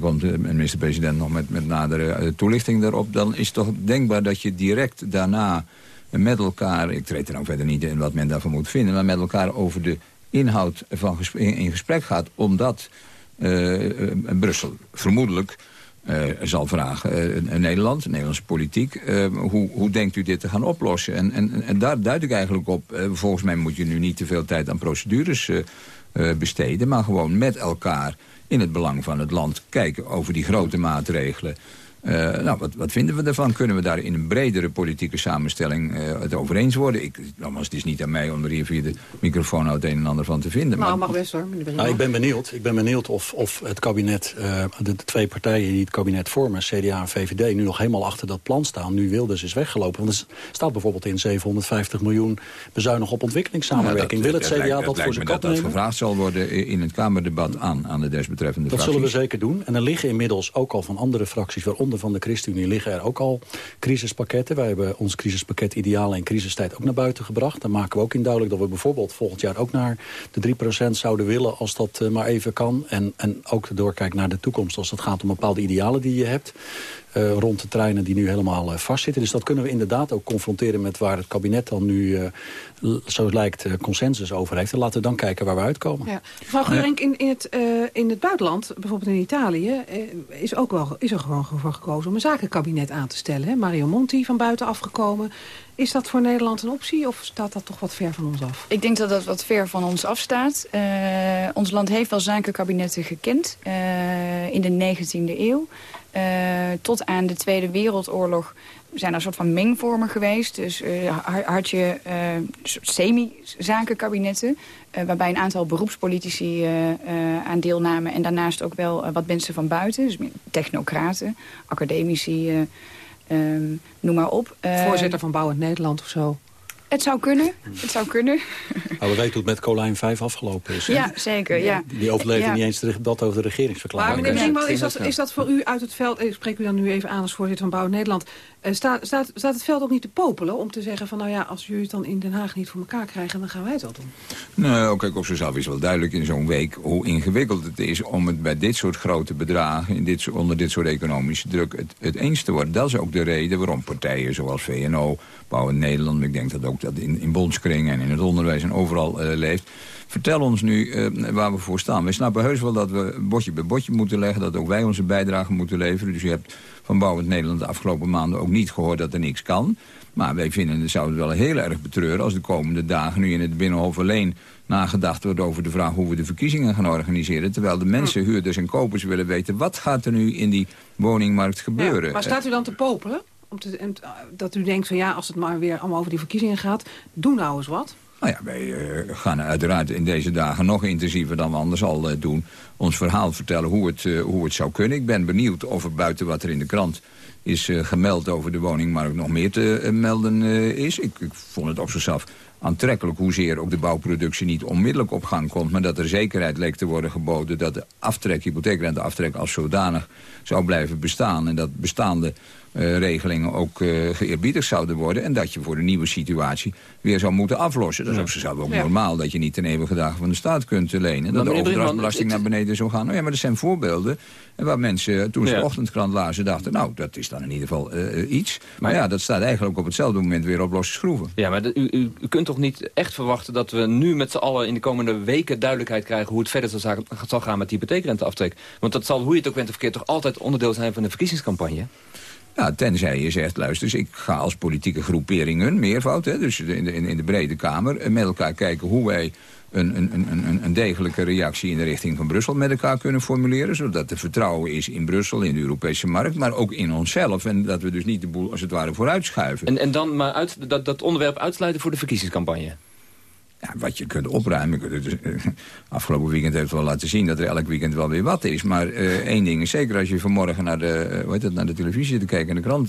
Speaker 25: komt de minister-president nog met, met nadere toelichting daarop. Dan is het toch denkbaar dat je direct daarna met elkaar... ik treed er nou verder niet in wat men daarvan moet vinden... maar met elkaar over de inhoud van in gesprek gaat... omdat Brussel vermoedelijk zal vragen, uh, Nederland, de Nederlandse politiek... hoe, hoe denkt u dit te gaan oplossen? En, en, en daar duid ik eigenlijk op. volgens mij moet je nu niet te veel tijd aan procedures besteden... maar gewoon met elkaar in het belang van het land kijken over die grote maatregelen... Uh, nou, wat, wat, vinden we ervan? Kunnen we daar in een bredere politieke samenstelling uh, het over eens worden? Ik, nogmaals, het is niet aan mij om er hier via de microfoon het een en ander van te vinden.
Speaker 22: Nou, maar, mag best hoor.
Speaker 23: Nou, ik ben benieuwd, ik ben benieuwd of, of het kabinet, uh, de, de, twee partijen die het kabinet vormen, CDA en VVD, nu nog helemaal achter dat plan staan. Nu Wilders is weggelopen. Want er staat bijvoorbeeld in 750 miljoen bezuinig op ontwikkelingssamenwerking.
Speaker 25: Nou,
Speaker 23: Wil het CDA dat, voor zijn kant
Speaker 25: dat dat gevraagd zal worden in het Kamerdebat aan, aan de desbetreffende
Speaker 23: Dat zullen we zeker doen. En er liggen inmiddels ook al van andere fracties, waaronder van de ChristenUnie liggen er ook al crisispakketten. Wij hebben ons crisispakket Idealen in crisistijd ook naar buiten gebracht. Daar maken we ook in duidelijk dat we bijvoorbeeld volgend jaar ook naar de 3% zouden willen als dat uh, maar even kan. En, en ook doorkijken naar de toekomst als het gaat om bepaalde idealen die je hebt. Uh, rond de treinen die nu helemaal uh, vastzitten. Dus dat kunnen we inderdaad ook confronteren met waar het kabinet dan nu, uh, zo lijkt, consensus over heeft. En laten we dan kijken waar we uitkomen. Ja.
Speaker 22: Mevrouw Geurink, in, in, het, in het buitenland, bijvoorbeeld in Italië, is, ook wel, is er gewoon voor gekozen om een zakenkabinet aan te stellen. Hè? Mario Monti van buiten afgekomen. Is dat voor Nederland een optie of staat dat toch wat ver van ons af?
Speaker 24: Ik denk dat dat wat ver van ons afstaat. Uh, ons land heeft wel zakenkabinetten gekend uh, in de 19e eeuw. Uh, tot aan de Tweede Wereldoorlog zijn er een soort van mengvormen geweest. Dus had je semi-zakenkabinetten... waarbij een aantal beroepspolitici aan deelnamen... en daarnaast ook wel wat mensen van buiten, dus technocraten, academici... Um, noem maar op.
Speaker 22: Voorzitter van Bouwend Nederland of zo.
Speaker 24: Het zou kunnen. Het zou kunnen.
Speaker 23: Maar we weten hoe het met Colijn 5 afgelopen is.
Speaker 24: Ja, zeker. Ja.
Speaker 23: Die overleefde ja. niet eens het debat over de regeringsverklaring.
Speaker 22: Maar meneer Brinkman, is dat, is dat voor u uit het veld... Ik spreek u dan nu even aan als voorzitter van Bouwend Nederland... Staat, staat, staat het veld ook niet te popelen om te zeggen van... nou ja, als jullie het dan in Den Haag niet voor elkaar krijgen... dan gaan wij het wel doen?
Speaker 25: Nou, kijk, op zichzelf is wel duidelijk in zo'n week... hoe ingewikkeld het is om het bij dit soort grote bedragen... In dit, onder dit soort economische druk het, het eens te worden. Dat is ook de reden waarom partijen zoals VNO, Bouwend Nederland... ik denk dat ook dat in, in bondskringen en in het onderwijs en overal uh, leeft... Vertel ons nu uh, waar we voor staan. We snappen heus wel dat we botje bij botje moeten leggen... dat ook wij onze bijdrage moeten leveren. Dus je hebt van Bouwend Nederland de afgelopen maanden ook niet gehoord dat er niks kan. Maar wij vinden, het zouden wel heel erg betreuren... als de komende dagen nu in het Binnenhof alleen nagedacht wordt over de vraag hoe we de verkiezingen gaan organiseren. Terwijl de mensen, huurders en kopers willen weten... wat gaat er nu in die woningmarkt gebeuren. Ja,
Speaker 22: maar staat u dan te popelen? Om te, dat u denkt van ja, als het maar weer allemaal over die verkiezingen gaat... doe nou eens wat.
Speaker 25: Nou ja, wij uh, gaan uiteraard in deze dagen nog intensiever dan we anders al uh, doen... ons verhaal vertellen hoe het, uh, hoe het zou kunnen. Ik ben benieuwd of er buiten wat er in de krant is gemeld over de woningmarkt... nog meer te melden is. Ik, ik, vond het op zichzelf aantrekkelijk hoezeer ook de bouwproductie niet onmiddellijk op gang komt... maar dat er zekerheid leek te worden geboden dat de aftrek, hypotheekrenteaftrek als zodanig zou blijven bestaan... en dat bestaande regelingen ook uh, geëerbiedigd zouden worden... en dat je voor de nieuwe situatie weer zou moeten aflossen. Dat is ook ook normaal dat je niet ten eeuwige dagen van de staat kunt lenen. Dat de overdrachtsbelasting naar beneden zou gaan. Nou ja, maar er zijn voorbeelden waar mensen toen ze de ochtendkrant lazen dachten... nou, dat is dan in ieder geval uh, iets. Maar, ja, dat staat eigenlijk op hetzelfde moment weer op losse schroeven.
Speaker 11: Ja, maar u, u, kunt toch niet echt verwachten dat we nu met z'n allen... in de komende weken duidelijkheid krijgen hoe het verder zal, zal gaan met die hypotheekrenteaftrek? Want dat zal, hoe je het ook bent of verkeerd, toch altijd onderdeel zijn van de verkiezingscampagne?
Speaker 25: Ja, tenzij je zegt, luister, ik ga als politieke groeperingen, meervoud, hè, dus in de, in de brede Kamer, met elkaar kijken hoe wij een, een, een, een degelijke reactie in de richting van Brussel met elkaar kunnen formuleren. Zodat er vertrouwen is in Brussel, in de Europese markt, maar ook in onszelf. En dat we dus niet de boel als het ware vooruitschuiven.
Speaker 11: En, en dan maar uit, dat, dat onderwerp uitsluiten voor de verkiezingscampagne?
Speaker 25: Ja, wat je kunt opruimen. Dus, uh, afgelopen weekend heeft wel laten zien dat er elk weekend wel weer wat is. Maar uh, één ding is zeker, als je vanmorgen naar de, uh, hoe heet het, naar de televisie te kijken en de krant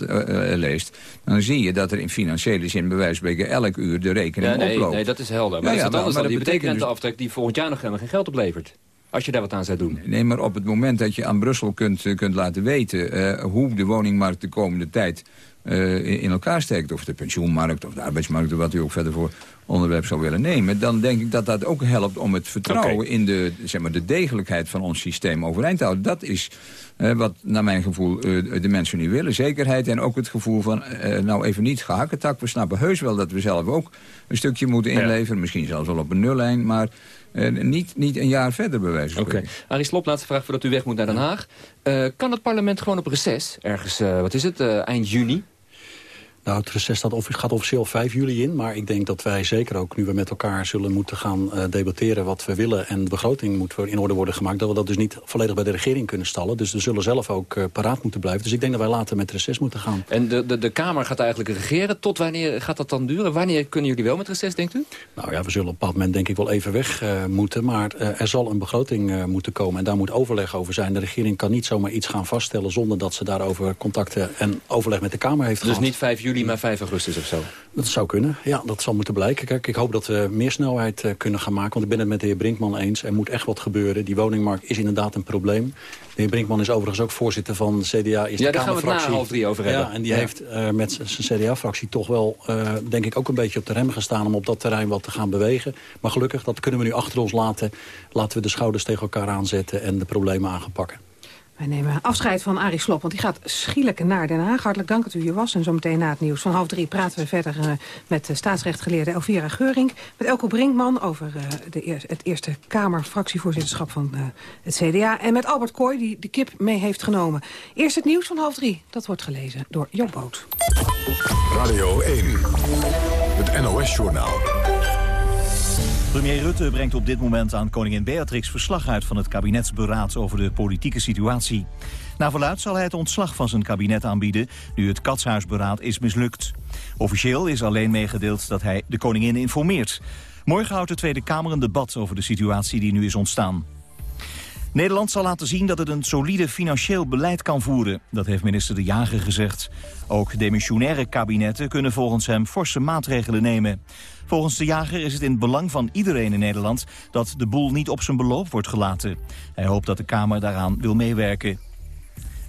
Speaker 25: leest... dan zie je dat er in financiële zin bij wijze van spreken elk uur de rekening
Speaker 11: ja, nee,
Speaker 25: oploopt.
Speaker 11: Nee, dat is helder. Maar ja, ja, dat maar, maar die betekent de aftrek die volgend jaar nog helemaal geen geld oplevert. Als je daar wat aan zou doen.
Speaker 25: Nee, maar op het moment dat je aan Brussel kunt, kunt laten weten... hoe de woningmarkt de komende tijd in, in, elkaar steekt... of de pensioenmarkt of de arbeidsmarkt... of wat u ook verder voor onderwerp zou willen nemen... dan denk ik dat dat ook helpt om het vertrouwen... in de, zeg maar, de degelijkheid van ons systeem overeind te houden. Dat is wat naar mijn gevoel de mensen nu willen. Zekerheid en ook het gevoel van... nou even niet gehakketak. We snappen heus wel dat we zelf ook een stukje moeten inleveren. Misschien zelfs wel op een nullijn. Maar uh, niet, niet een jaar verder bewijzen.
Speaker 11: Oké. Okay. Arie Slop, laatste vraag voordat u weg moet naar Den Haag. Uh, kan het parlement gewoon op reces, ergens, uh, wat is het, eind juni?
Speaker 23: Nou, het reces staat, gaat officieel 5 juli in. Maar ik denk dat wij zeker ook, nu we met elkaar zullen moeten gaan uh, debatteren wat we willen... en de begroting moet in orde worden gemaakt... dat we dat dus niet volledig bij de regering kunnen stallen. Dus we zullen zelf ook uh, paraat moeten blijven. Dus ik denk dat wij later met reces moeten gaan.
Speaker 11: En de, de, de Kamer gaat eigenlijk regeren. Tot wanneer gaat dat dan duren? Wanneer kunnen jullie wel met reces, denkt u?
Speaker 23: Nou ja, we zullen op een bepaald moment denk ik wel even weg uh, moeten. Maar er zal een begroting moeten komen. En daar moet overleg over zijn. De regering kan niet zomaar iets gaan vaststellen... zonder dat ze daarover contacten en overleg met de Kamer heeft
Speaker 11: dus
Speaker 23: gehad.
Speaker 11: Dus niet 5 juli, maar 5 augustus? of zo?
Speaker 23: Dat zou kunnen, ja, dat zal moeten blijken. Kijk, ik hoop dat we meer snelheid uh, kunnen gaan maken. Want ik ben het met de heer Brinkman eens. Er moet echt wat gebeuren. Die woningmarkt is inderdaad een probleem. De heer Brinkman is overigens ook voorzitter van de CDA. Is
Speaker 11: ja,
Speaker 23: daar
Speaker 11: gaan we het na half drie over hebben.
Speaker 23: Ja, en die ja. heeft uh, met zijn CDA-fractie toch wel, uh, denk ik, ook een beetje op de rem gestaan... om op dat terrein wat te gaan bewegen. Maar gelukkig, dat kunnen we nu achter ons laten. Laten we de schouders tegen elkaar aanzetten en de problemen aan gaan pakken.
Speaker 22: Wij nemen afscheid van Arie Slop, want die gaat schielijk naar Den Haag. Hartelijk dank dat u hier was. En zometeen na het nieuws van half drie praten we verder uh, met de staatsrechtgeleerde Elvira Geuring. Met Elko Brinkman over uh, de het Eerste Kamer fractievoorzitterschap van uh, het CDA. En met Albert Kooi, die de kip mee heeft genomen. Eerst het nieuws van half drie. Dat wordt gelezen door Job Boot.
Speaker 13: Radio 1, het NOS-journaal.
Speaker 12: Premier Rutte brengt op dit moment aan koningin Beatrix verslag uit van het kabinetsberaad over de politieke situatie. Na verluid zal hij het ontslag van zijn kabinet aanbieden, nu het katshuisberaad is mislukt. Officieel is alleen meegedeeld dat hij de koningin informeert. Morgen houdt de Tweede Kamer een debat over de situatie die nu is ontstaan. Nederland zal laten zien dat het een solide financieel beleid kan voeren. Dat heeft minister De Jager gezegd. Ook demissionaire kabinetten kunnen volgens hem forse maatregelen nemen. Volgens De Jager is het in het belang van iedereen in Nederland... dat de boel niet op zijn beloop wordt gelaten. Hij hoopt dat de Kamer daaraan wil meewerken.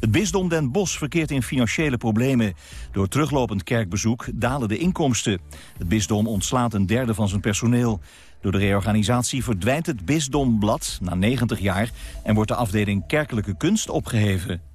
Speaker 12: Het bisdom Den Bosch verkeert in financiële problemen. Door teruglopend kerkbezoek dalen de inkomsten. Het bisdom ontslaat een derde van zijn personeel. Door de reorganisatie verdwijnt het bisdomblad na 90 jaar... en wordt de afdeling kerkelijke kunst opgeheven.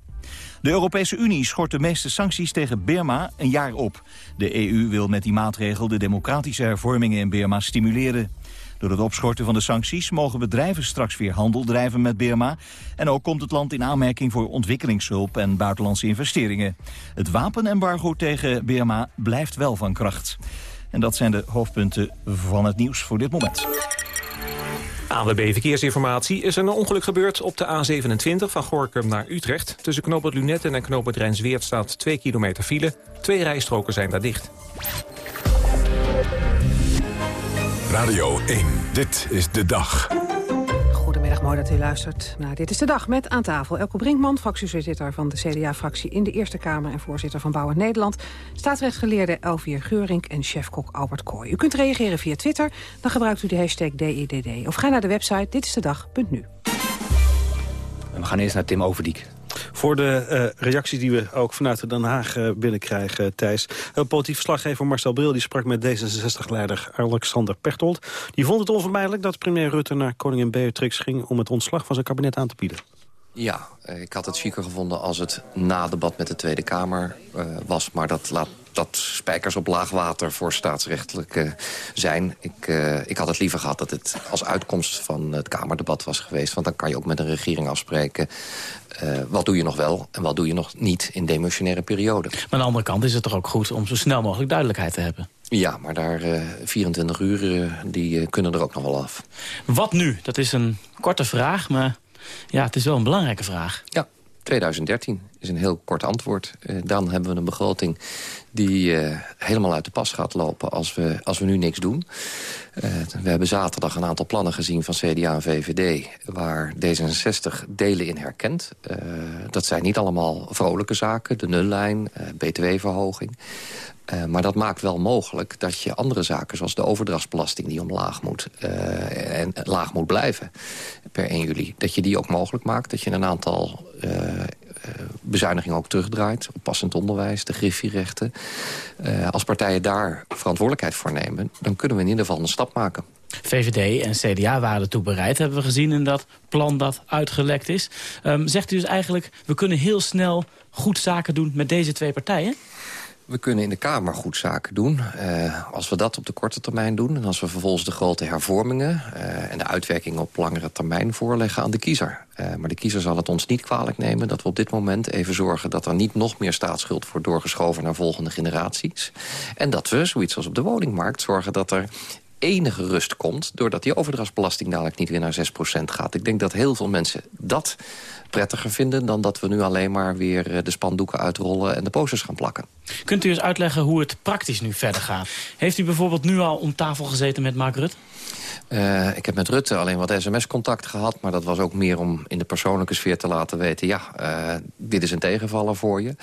Speaker 12: De Europese Unie schort de meeste sancties tegen Birma een jaar op. De EU wil met die maatregel de democratische hervormingen in Birma stimuleren. Door het opschorten van de sancties mogen bedrijven straks weer handel drijven met Birma. En ook komt het land in aanmerking voor ontwikkelingshulp en buitenlandse investeringen. Het wapenembargo tegen Birma blijft wel van kracht. En dat zijn de hoofdpunten van het nieuws voor dit moment.
Speaker 27: ANWB Verkeersinformatie is er een ongeluk gebeurd op de A27 van Gorkum naar Utrecht. Tussen knooppunt Lunetten en knooppunt Rijnsweert staat 2 kilometer file. Twee rijstroken zijn daar dicht.
Speaker 13: Radio 1, dit is de dag.
Speaker 22: Mooi dat u luistert. Nou, dit is de dag met aan tafel Elko Brinkman, fractievoorzitter van de CDA-fractie in de Eerste Kamer en voorzitter van Bouwen Nederland, staatsrechtsgeleerde Elvier Geurink en chefkok Albert Kooi. U kunt reageren via Twitter, dan gebruikt u de hashtag DIDD. Of ga naar de website ditistedag.nu.
Speaker 11: We gaan eerst naar Tim Overdiek.
Speaker 28: Voor de uh, reactie die we ook vanuit Den Haag uh, binnenkrijgen, Thijs. Uh, politiek verslaggever Marcel Bril die sprak met D66-leider Alexander Pechtold. Die vond het onvermijdelijk dat premier Rutte naar koningin Beatrix ging... om het ontslag van zijn kabinet aan te bieden.
Speaker 29: Ja, ik had het chiquer gevonden als het na debat met de Tweede Kamer was. Maar dat laat dat spijkers op laag water voor staatsrechtelijk zijn. Ik, uh, ik had het liever gehad dat het als uitkomst van het Kamerdebat was geweest. Want dan kan je ook met een regering afspreken... Uh, wat doe je nog wel en wat doe je nog niet in demissionaire periode. Maar
Speaker 30: aan de andere kant is het toch ook goed om zo snel mogelijk duidelijkheid te hebben?
Speaker 29: Ja, maar daar uh, 24 uur die, kunnen er ook nog wel af.
Speaker 30: Wat nu? Dat is een korte vraag, maar ja, het is wel een belangrijke vraag.
Speaker 29: Ja, 2013 is een heel kort antwoord. Uh, dan hebben we een begroting die uh, helemaal uit de pas gaat lopen als we, als we nu niks doen. Uh, we hebben zaterdag een aantal plannen gezien van CDA en VVD... waar D66 delen in herkent. dat zijn niet allemaal vrolijke zaken. De nullijn, btw-verhoging. Maar dat maakt wel mogelijk dat je andere zaken... zoals de overdrachtsbelasting die omlaag moet en laag moet blijven per 1 juli... dat je die ook mogelijk maakt. Dat je een aantal bezuiniging ook terugdraait. Op passend onderwijs, de griffierechten. Uh, als partijen daar verantwoordelijkheid voor nemen... dan kunnen we in ieder geval een stap maken.
Speaker 30: VVD en CDA waren ertoe bereid, hebben we gezien in dat plan dat uitgelekt is. Um, zegt u dus eigenlijk, we kunnen heel snel goed zaken doen met deze twee partijen?
Speaker 29: We kunnen in de Kamer goed zaken doen. Uh, als we dat op de korte termijn doen... en als we vervolgens de grote hervormingen... Uh, en de uitwerking op langere termijn voorleggen aan de kiezer. Uh, maar de kiezer zal het ons niet kwalijk nemen... dat we op dit moment even zorgen dat er niet nog meer staatsschuld... wordt doorgeschoven naar volgende generaties. En dat we, zoiets als op de woningmarkt... zorgen dat er enige rust komt... doordat die overdrachtsbelasting dadelijk niet weer naar 6% gaat. Ik denk dat heel veel mensen dat prettiger vinden... dan dat we nu alleen maar weer eh, de spandoeken uitrollen en de posters gaan plakken.
Speaker 30: Kunt u eens uitleggen hoe het praktisch nu verder gaat? Heeft u bijvoorbeeld nu al om tafel gezeten met Mark Rutte?
Speaker 29: Uh, ik heb met Rutte alleen wat sms-contact gehad... maar dat was ook meer om in de persoonlijke sfeer te laten weten... ja, uh, dit is een tegenvaller voor je.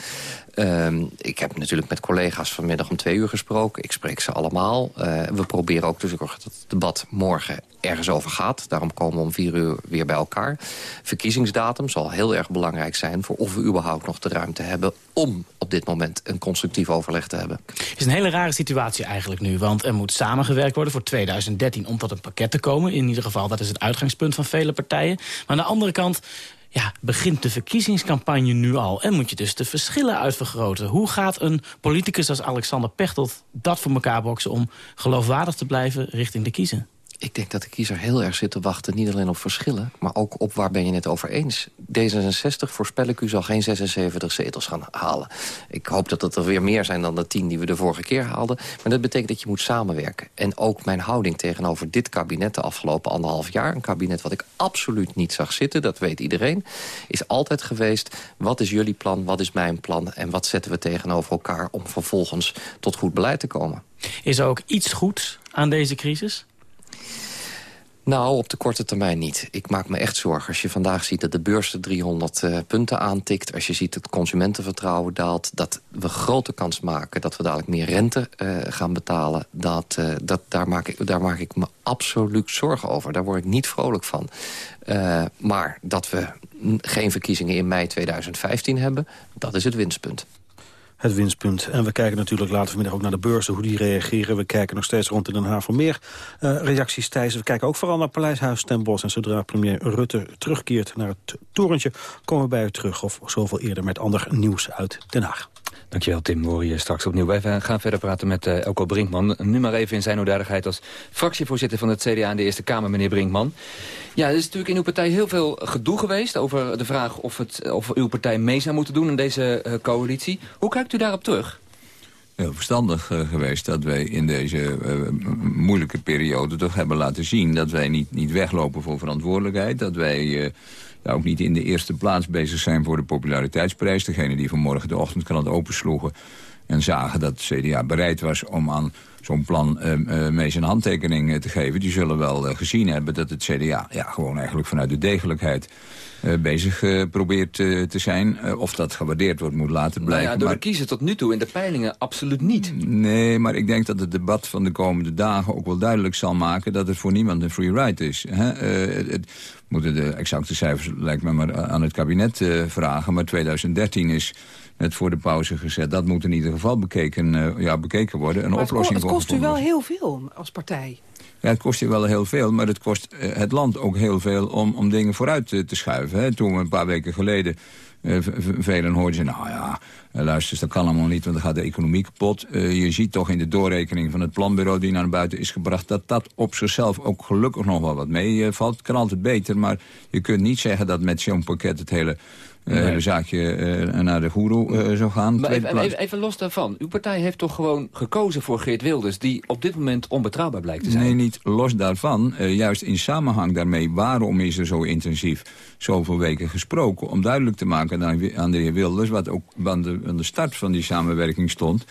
Speaker 29: Uh, ik heb natuurlijk met collega's vanmiddag om twee uur gesproken. Ik spreek ze allemaal. we proberen ook dus dat het debat morgen ergens over gaat. Daarom komen we om vier uur weer bij elkaar. Verkiezingsdatum zal heel erg belangrijk zijn... voor of we überhaupt nog de ruimte hebben... om op dit moment een constructief overleg te hebben.
Speaker 30: Het is een hele rare situatie eigenlijk nu. Want er moet samengewerkt worden voor 2013 om tot een pakket te komen. In ieder geval, dat is het uitgangspunt van vele partijen. Maar aan de andere kant ja, begint de verkiezingscampagne nu al. En moet je dus de verschillen uitvergroten. Hoe gaat een politicus als Alexander Pechtold dat voor elkaar boksen... om geloofwaardig te blijven richting de kiezer?
Speaker 29: Ik denk dat de kiezer heel erg zit te wachten, niet alleen op verschillen... maar ook op waar ben je het over eens. D66, voorspel ik u, zal geen 76 zetels gaan halen. Ik hoop dat het er weer meer zijn dan de 10 die we de vorige keer haalden. Maar dat betekent dat je moet samenwerken. En ook mijn houding tegenover dit kabinet de afgelopen anderhalf jaar... een kabinet wat ik absoluut niet zag zitten, dat weet iedereen... is altijd geweest, wat is jullie plan, wat is mijn plan... en wat zetten we tegenover elkaar om vervolgens tot goed beleid te komen.
Speaker 30: Is er ook iets goeds aan deze crisis?
Speaker 29: Nou, op de korte termijn niet. Ik maak me echt zorgen als je vandaag ziet dat de beurs de 300 uh, punten aantikt. Als je ziet dat consumentenvertrouwen daalt. Dat we grote kans maken dat we dadelijk meer rente uh, gaan betalen. Dat, uh, dat, daar, maak ik, daar maak ik me absoluut zorgen over. Daar word ik niet vrolijk van. Maar dat we geen verkiezingen in mei 2015 hebben, dat is het winstpunt
Speaker 28: het winstpunt. En we kijken natuurlijk later vanmiddag ook naar de beurzen, hoe die reageren. We kijken nog steeds rond in Den Haag voor meer uh, reacties Thijs. We kijken ook vooral naar Paleishuis ten. En zodra premier Rutte terugkeert naar het torentje... komen we bij u terug of zoveel eerder met ander nieuws uit Den Haag.
Speaker 11: Dankjewel Tim, je straks opnieuw. Wij gaan verder praten met uh, Elko Brinkman. Nu maar even in zijn oordadigheid als fractievoorzitter van het CDA in de Eerste Kamer, meneer Brinkman. Ja, er is natuurlijk in uw partij heel veel gedoe geweest over de vraag of, het, of uw partij mee zou moeten doen in deze uh, coalitie. Hoe kijkt u daarop terug?
Speaker 25: Heel verstandig uh, geweest dat wij in deze moeilijke periode toch hebben laten zien... dat wij niet, niet weglopen voor verantwoordelijkheid, dat wij ja, ook niet in de eerste plaats bezig zijn voor de populariteitsprijs. Degene die vanmorgen de ochtendkrant opensloegen en zagen dat het CDA bereid was om aan zo'n plan uh, uh, mee zijn handtekening uh, te geven... die zullen wel gezien hebben dat het CDA ja, gewoon eigenlijk vanuit de degelijkheid... bezig probeert te zijn. of dat gewaardeerd wordt, moet later blijken. Nou
Speaker 11: ja, door maar... kiezer tot nu toe in de peilingen absoluut niet.
Speaker 25: Nee, maar ik denk dat het debat van de komende dagen ook wel duidelijk zal maken... dat het voor niemand een free ride is. Hè? het, moeten de exacte cijfers lijkt me maar aan het kabinet vragen. Maar 2013 is net voor de pauze gezet. Dat moet in ieder geval bekeken, uh, ja, bekeken worden. Een
Speaker 22: maar
Speaker 25: oplossing
Speaker 22: het, kost u wel heel veel als partij.
Speaker 25: Ja, het kost je wel heel veel, maar het kost uh, het land ook heel veel om, om dingen vooruit te, te schuiven. Hè. Toen we een paar weken geleden uh, velen hoorden ze, nou ja, uh, luister, dat kan allemaal niet, want dan gaat de economie kapot. Uh, je ziet toch in de doorrekening van het planbureau die naar buiten is gebracht... dat dat op zichzelf ook gelukkig nog wel wat meevalt. Het kan altijd beter, maar je kunt niet zeggen dat met zo'n pakket het hele nee. hele zaakje uh, naar de goeroe uh, zou gaan.
Speaker 11: Maar even, even, even, los daarvan. Uw partij heeft toch gewoon gekozen voor Geert Wilders... die op dit moment onbetrouwbaar blijkt te zijn?
Speaker 25: Nee, niet los daarvan. juist in samenhang daarmee, waarom is er zo intensief zoveel weken gesproken... om duidelijk te maken aan, de heer Wilders... wat ook aan de, aan de start van die samenwerking stond...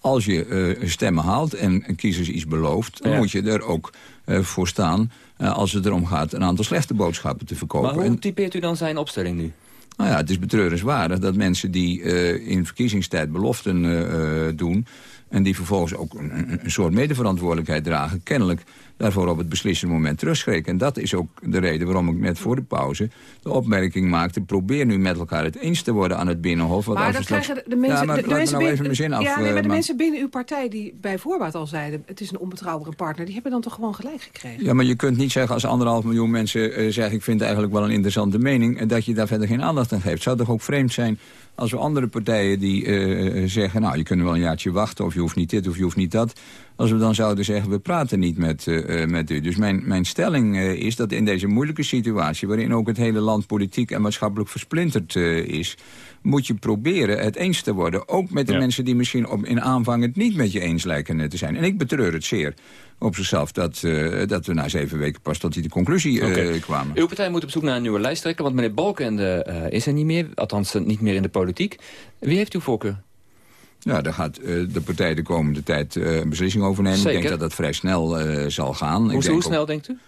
Speaker 25: als je stemmen haalt en kiezers iets belooft... dan ja. moet je er ook voor staan... als het erom gaat een aantal slechte boodschappen te verkopen.
Speaker 11: Maar hoe typeert u dan zijn opstelling nu?
Speaker 25: Nou ja, het is betreurenswaardig dat mensen die uh, in verkiezingstijd beloften uh, doen... en die vervolgens ook een, een, soort medeverantwoordelijkheid dragen... kennelijk daarvoor op het beslissende moment terugschrikken. En dat is ook de reden waarom ik net voor de pauze de opmerking maakte... probeer nu met elkaar het eens te worden aan het Binnenhof.
Speaker 22: maar dan krijgen de mensen, ja, maar, de, mensen
Speaker 25: nou even mijn zin af.
Speaker 22: Ja, nee, maar de
Speaker 25: maar,
Speaker 22: mensen binnen uw partij die bij voorbaat al zeiden... het is een onbetrouwbare partner, die hebben dan toch gewoon gelijk gekregen?
Speaker 25: Ja, maar je kunt niet zeggen als anderhalf miljoen mensen uh, zeggen... ik vind eigenlijk wel een interessante mening... en dat je daar verder geen aandacht aan geeft. Het zou toch ook vreemd zijn als we andere partijen die uh, zeggen... nou, je kunt wel een jaartje wachten of je hoeft niet dit of je hoeft niet dat... als we dan zouden zeggen, we praten niet met, uh, met u. Dus mijn, mijn stelling is dat in deze moeilijke situatie... waarin ook het hele land politiek en maatschappelijk versplinterd is moet je proberen het eens te worden. Ook met de ja. mensen die misschien op, in aanvang het niet met je eens lijken te zijn. En ik betreur het zeer op zichzelf dat, uh, dat we na zeven weken pas tot die conclusie uh, okay. kwamen.
Speaker 11: Uw partij moet op zoek naar een nieuwe lijsttrekker, want meneer Balkenende uh, is er niet meer. Althans, niet meer in de politiek. Wie heeft uw voorkeur?
Speaker 25: Ja, daar gaat de partij de komende tijd een beslissing over nemen.
Speaker 11: Zeker.
Speaker 25: Ik denk dat dat vrij snel zal gaan.
Speaker 11: Hoe,
Speaker 25: ik denk
Speaker 11: hoe snel denkt u?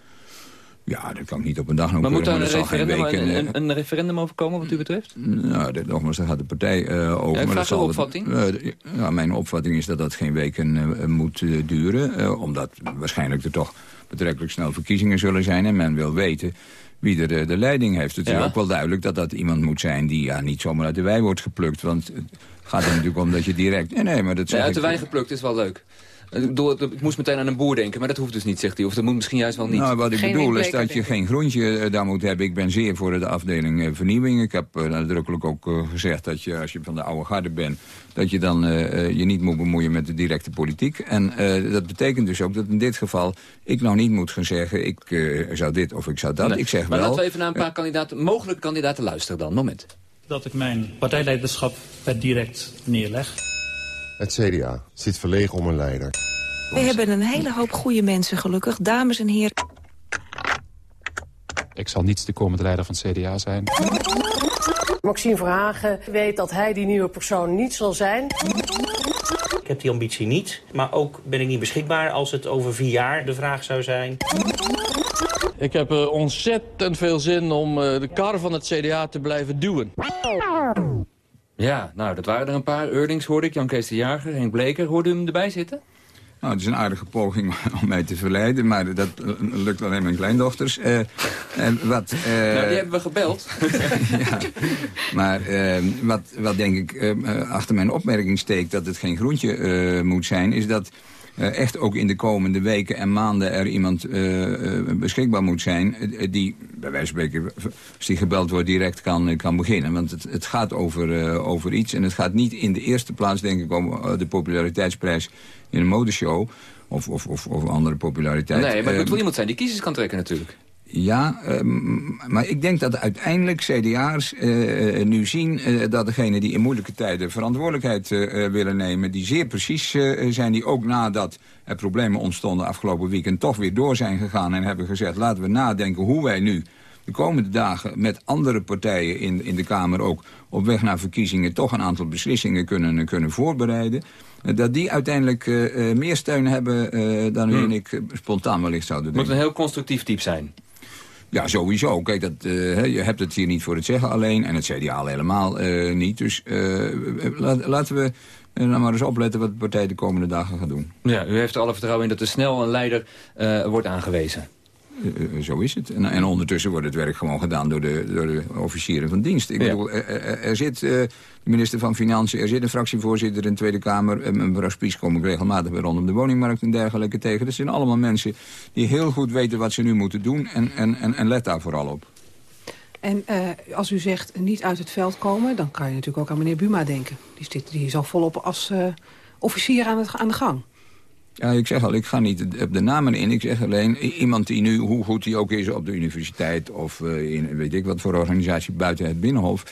Speaker 25: Ja, dat kan ik niet op een dag nog
Speaker 11: Maar moet daar
Speaker 25: maar
Speaker 11: een referendum, een, over komen wat u betreft?
Speaker 25: Nou, dat, nogmaals, daar gaat de partij uh, over.
Speaker 11: Ja,
Speaker 25: maar
Speaker 11: uw opvatting.
Speaker 25: Uh, ja, mijn opvatting is dat dat geen weken uh, moet duren. omdat waarschijnlijk er toch betrekkelijk snel verkiezingen zullen zijn. En men wil weten wie er de, de leiding heeft. Het ja. is ook wel duidelijk dat dat iemand moet zijn... die ja, niet zomaar uit de wei wordt geplukt. Want het gaat er natuurlijk om dat je direct... Nee, nee, maar dat
Speaker 11: nee, uit de wei geplukt is wel leuk. Ik moest meteen aan een boer denken, maar dat hoeft dus niet, zegt hij. Of dat moet misschien juist wel niet.
Speaker 25: Nou, wat ik
Speaker 11: geen
Speaker 25: bedoel is dat je geen groentje daar moet hebben. Ik ben zeer voor de afdeling vernieuwing. Ik heb uh, nadrukkelijk ook gezegd dat je, als je van de oude garde bent... dat je dan uh, je niet moet bemoeien met de directe politiek. En dat betekent dus ook dat in dit geval ik nou niet moet gaan zeggen... ik zou dit of ik zou dat.
Speaker 11: Nee.
Speaker 25: Ik zeg
Speaker 11: maar
Speaker 25: wel,
Speaker 11: laten we even naar een paar kandidaten, mogelijke kandidaten luisteren dan. Moment.
Speaker 31: Dat ik mijn partijleiderschap per direct neerleg.
Speaker 32: Het CDA zit verlegen om een leider.
Speaker 33: We hebben een hele hoop goede mensen, gelukkig. Dames en heren.
Speaker 34: Ik zal niet de komende leider van het CDA zijn.
Speaker 35: Maxime Verhagen weet dat hij die nieuwe persoon niet zal zijn.
Speaker 36: Ik heb die ambitie niet, maar ook ben ik niet beschikbaar als het over vier jaar de vraag zou zijn.
Speaker 37: Ik heb uh, ontzettend veel zin om uh, de kar van het CDA te blijven duwen.
Speaker 11: Ja, nou, dat waren er een paar. Eurlings hoorde ik, Jan Kees de Jager, Henk Bleker. Hoorde u hem erbij zitten?
Speaker 25: Nou, het is een aardige poging om mij te verleiden, maar dat lukt alleen mijn kleindochters. Uh, wat, uh,
Speaker 11: nou, die hebben we gebeld.
Speaker 25: ja, maar wat, wat denk ik achter mijn opmerking steekt dat het geen groentje moet zijn, is dat echt ook in de komende weken en maanden er iemand uh, beschikbaar moet zijn... die, bij wijze van spreken, als die gebeld wordt, direct kan, kan beginnen. Want het, het gaat over, over iets en het gaat niet in de eerste plaats, denk ik, om de populariteitsprijs in een modeshow... Of, of, of, of andere populariteit.
Speaker 11: Nee, maar het moet wel iemand zijn die kiezers kan trekken natuurlijk.
Speaker 25: Ja, um, maar ik denk dat uiteindelijk CDA'ers uh, nu zien uh, dat degenen die in moeilijke tijden verantwoordelijkheid uh, willen nemen, die zeer precies zijn, die ook nadat er problemen ontstonden afgelopen weekend toch weer door zijn gegaan en hebben gezegd laten we nadenken hoe wij nu de komende dagen met andere partijen in, in de Kamer ook op weg naar verkiezingen toch een aantal beslissingen kunnen, kunnen voorbereiden. Dat die uiteindelijk uh, meer steun hebben uh, dan u hmm. en ik spontaan wellicht zouden
Speaker 11: denken. Het moet een heel constructief type zijn.
Speaker 25: Ja, sowieso. Kijk, dat, uh, je hebt het hier niet voor het zeggen alleen. En het CDA helemaal uh, niet. Dus laat, laten we nou maar eens opletten wat de partij de komende dagen gaat doen.
Speaker 11: Ja, u heeft er alle vertrouwen in dat er snel een leider wordt aangewezen.
Speaker 25: Uh, zo is het. En, en, ondertussen wordt het werk gewoon gedaan door de, door de officieren van dienst. Ik ja. bedoel, er, zit uh, de minister van Financiën, er zit een fractievoorzitter in de Tweede Kamer. En mevrouw Spies kom ik regelmatig weer rondom de woningmarkt en dergelijke tegen. Dat zijn allemaal mensen die heel goed weten wat ze nu moeten doen. En, en, en, en let daar vooral op.
Speaker 22: En uh, als u zegt niet uit het veld komen, dan kan je natuurlijk ook aan meneer Buma denken. Die, zit, die is al volop als officier aan, het, aan de gang.
Speaker 25: Ja, ik zeg al, ik ga niet op de namen in. Ik zeg alleen, iemand die nu, hoe goed hij ook is op de universiteit... of uh, in weet ik wat voor organisatie buiten het Binnenhof...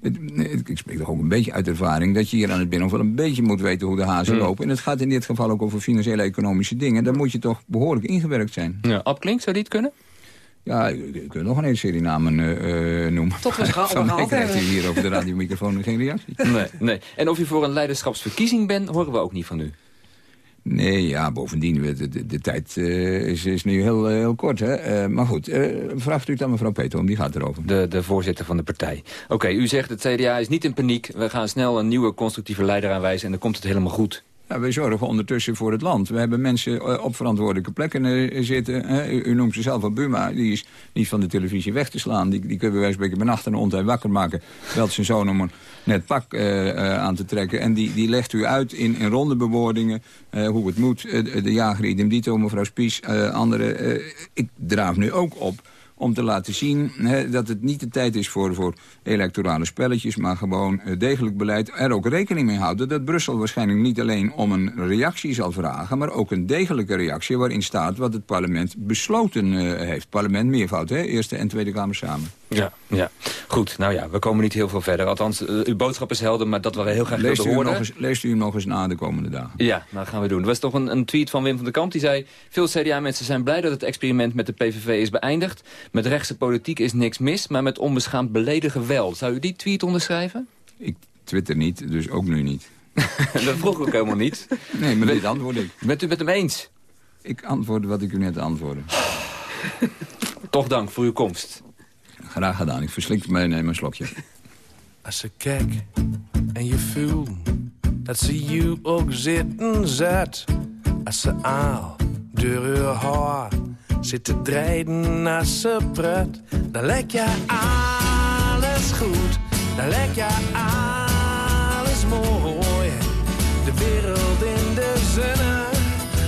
Speaker 25: Het, ik spreek toch ook een beetje uit ervaring... dat je hier aan het Binnenhof wel een beetje moet weten hoe de hazen hmm. lopen. En het gaat in dit geval ook over financiële economische dingen. Dan moet je toch behoorlijk ingewerkt zijn.
Speaker 11: Ja, Abklink, zou die het kunnen?
Speaker 25: Ja, je kunt nog een hele serie namen uh, noemen.
Speaker 22: Tot we
Speaker 25: Van mij krijgt u hier over de radiomicrofoon geen reactie.
Speaker 11: Nee, nee. En of u voor een leiderschapsverkiezing bent, horen we ook niet van u.
Speaker 25: Nee, ja, bovendien, de, de, de tijd uh, is, is nu heel, uh, heel kort. Hè? Uh, maar goed, vraagt u aan mevrouw Peter, die gaat erover.
Speaker 11: De, de voorzitter van de partij. Oké, u zegt het CDA is niet in paniek. We gaan snel een nieuwe constructieve leider aanwijzen... en dan komt het helemaal goed.
Speaker 25: Ja, wij zorgen ondertussen voor het land. We hebben mensen op verantwoordelijke plekken zitten. U, u, noemt ze zelf al Buma, die is niet van de televisie weg te slaan. Die, die kunnen wij spreken bij nacht en ontij wakker maken. Belt zijn zoon om een net pak uh, aan te trekken. En die, die legt u uit in, in ronde bewoordingen hoe het moet. de jager idem dito, mevrouw Spies, anderen. ik draaf nu ook op om te laten zien dat het niet de tijd is voor, voor electorale spelletjes... maar gewoon degelijk beleid er ook rekening mee houden... dat Brussel waarschijnlijk niet alleen om een reactie zal vragen... maar ook een degelijke reactie waarin staat wat het parlement besloten uh, heeft. Parlement meervoud, hè? Eerste en Tweede Kamer samen.
Speaker 11: Ja, ja, goed. Nou ja, we komen niet heel veel verder. Althans, uh, uw boodschap is helder, maar dat we heel graag
Speaker 25: leest
Speaker 11: horen.
Speaker 25: Nog eens, leest u hem nog eens na de komende dagen.
Speaker 11: Ja, dat gaan we doen. Er was toch een, een tweet van Wim van der Kamp die zei... veel CDA-mensen zijn blij dat het experiment met de PVV is beëindigd. Met rechtse politiek is niks mis, maar met onbeschaamd beledigen wel. Zou u die tweet onderschrijven?
Speaker 25: Ik twitter niet, dus ook nu niet.
Speaker 11: dat vroeg ik helemaal niet.
Speaker 25: Nee, maar dit antwoord ik.
Speaker 11: Bent u met hem eens?
Speaker 25: Ik antwoord wat ik u net antwoordde.
Speaker 11: Toch dank voor uw komst.
Speaker 25: Graag gedaan. Ik verslik mij neem een slokje.
Speaker 38: Als ze kijk en je voelt dat ze je ook zitten zet. Als ze aal door haar haar zit te draaien als ze pret. Dan lijkt je alles goed, dan lijkt je alles mooi. De wereld in de zonne,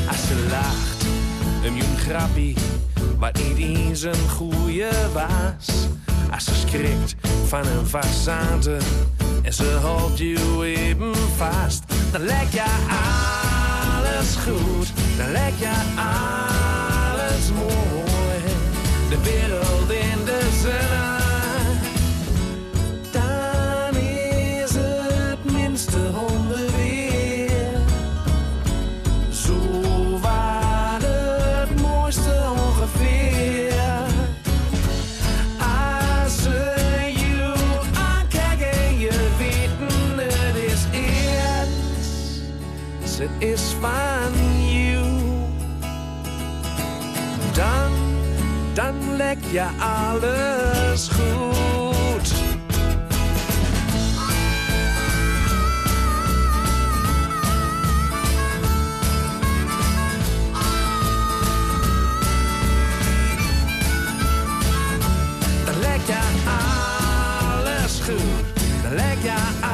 Speaker 38: als ze lacht. Een jong grappie, wat niet eens een goeie was. Als ze schrikt van een façade en ze houdt je even vast. Dan lijkt je alles goed, dan lijkt je alles mooi. De wereld in de zonne. Lek je alles goed. Dan lek je alles goed. Dan lek je alles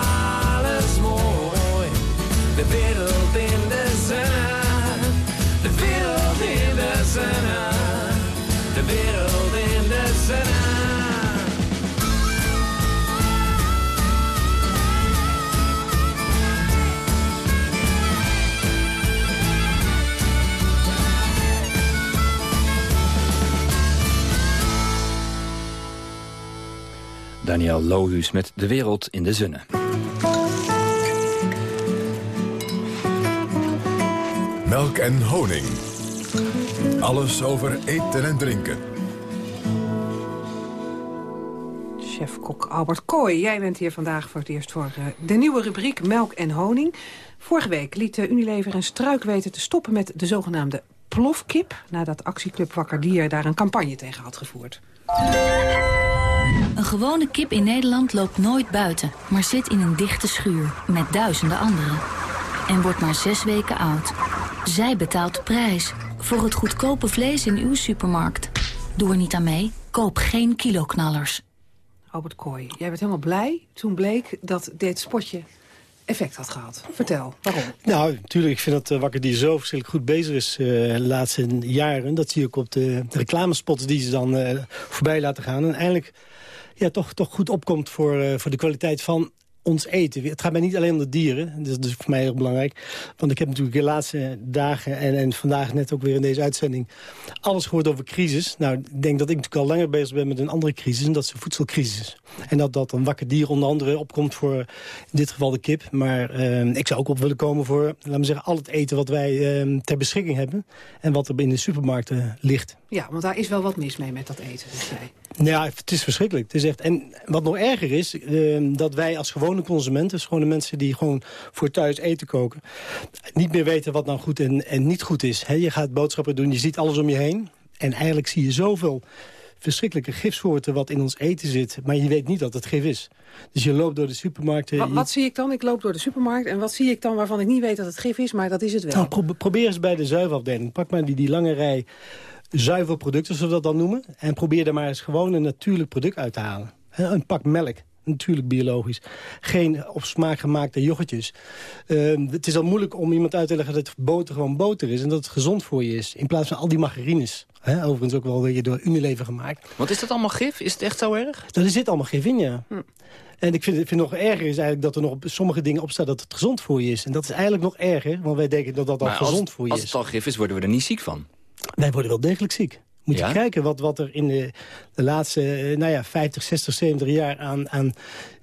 Speaker 38: De wereld in de zonne. De wereld in de zonne. De wereld in de zonne.
Speaker 11: Daniel Lohuus met De Wereld in de Zonne.
Speaker 13: Melk en honing. Alles over eten en drinken.
Speaker 22: Chef-kok Albert Kooi, jij bent hier vandaag voor het eerst voor uh, de nieuwe rubriek Melk en Honing. Vorige week liet uh, Unilever een struik weten te stoppen met de zogenaamde plofkip... nadat actieclub Wakker Dier daar een campagne tegen had gevoerd.
Speaker 39: Een gewone kip in Nederland loopt nooit buiten, maar zit in een dichte schuur met duizenden anderen. En wordt maar zes weken oud. Zij betaalt de prijs voor het goedkope vlees in uw supermarkt. Doe er niet aan mee. Koop geen kiloknallers.
Speaker 22: Albert Kooi, jij werd helemaal blij toen bleek dat dit spotje effect had gehad. Vertel, waarom?
Speaker 40: Nou, natuurlijk, ik vind dat uh, Wakker die zo verschrikkelijk goed bezig is uh, de laatste jaren. Dat zie ik op de, de reclamespots die ze dan uh, voorbij laten gaan. En eindelijk ja, toch, toch goed opkomt voor, voor de kwaliteit van ons eten. Het gaat mij niet alleen om de dieren. Dat is dus voor mij heel belangrijk. Want ik heb natuurlijk de laatste dagen en, en vandaag net ook weer in deze uitzending... alles gehoord over crisis. Nou, ik denk dat ik natuurlijk al langer bezig ben met een andere crisis. En dat is de voedselcrisis. En dat dat een wakker dier onder andere opkomt voor in dit geval de kip. Maar eh, ik zou ook op willen komen voor, laten we zeggen, al het eten wat wij eh, ter beschikking hebben. En wat er in de supermarkten ligt.
Speaker 22: Ja, want daar is wel wat mis mee met dat eten, zeg jij.
Speaker 40: Ja, het is verschrikkelijk. Het is echt, en wat nog erger is, uh, dat wij als gewone consumenten... dus gewone mensen die gewoon voor thuis eten koken... niet meer weten wat nou goed en, en niet goed is. He, je gaat boodschappen doen, je ziet alles om je heen. En eigenlijk zie je zoveel verschrikkelijke gifsoorten wat in ons eten zit... maar je weet niet dat het gif is. Dus je loopt door de supermarkten...
Speaker 22: Wat, wat zie ik dan? Ik loop door de supermarkt en wat zie ik dan waarvan ik niet weet dat het gif is... maar dat is het wel.
Speaker 40: Nou, probeer eens bij de zuivelafdeling. Pak maar die, die lange rij zuivelproducten, zoals we dat dan noemen. En probeer er maar eens gewoon een natuurlijk product uit te halen. Een pak melk, natuurlijk biologisch. Geen op smaak gemaakte yoghurtjes. Uh, het is al moeilijk om iemand uit te leggen dat boter gewoon boter is... en dat het gezond voor je is, in plaats van al die margarines. Hè, overigens ook wel weer door Unilever gemaakt.
Speaker 30: Want is dat allemaal gif? Is het echt zo erg?
Speaker 40: Dat er zit allemaal gif in, ja. Hm. En ik vind, het nog erger is eigenlijk dat er nog op sommige dingen op staat dat het gezond voor je is. En dat is eigenlijk nog erger, want wij denken dat dat al gezond voor je is.
Speaker 11: als het al gif is, worden we er niet ziek van.
Speaker 40: Wij worden wel degelijk ziek. Moet je kijken wat, wat er in de, de laatste eh, nou ja, 50, 60, 70 jaar aan, aan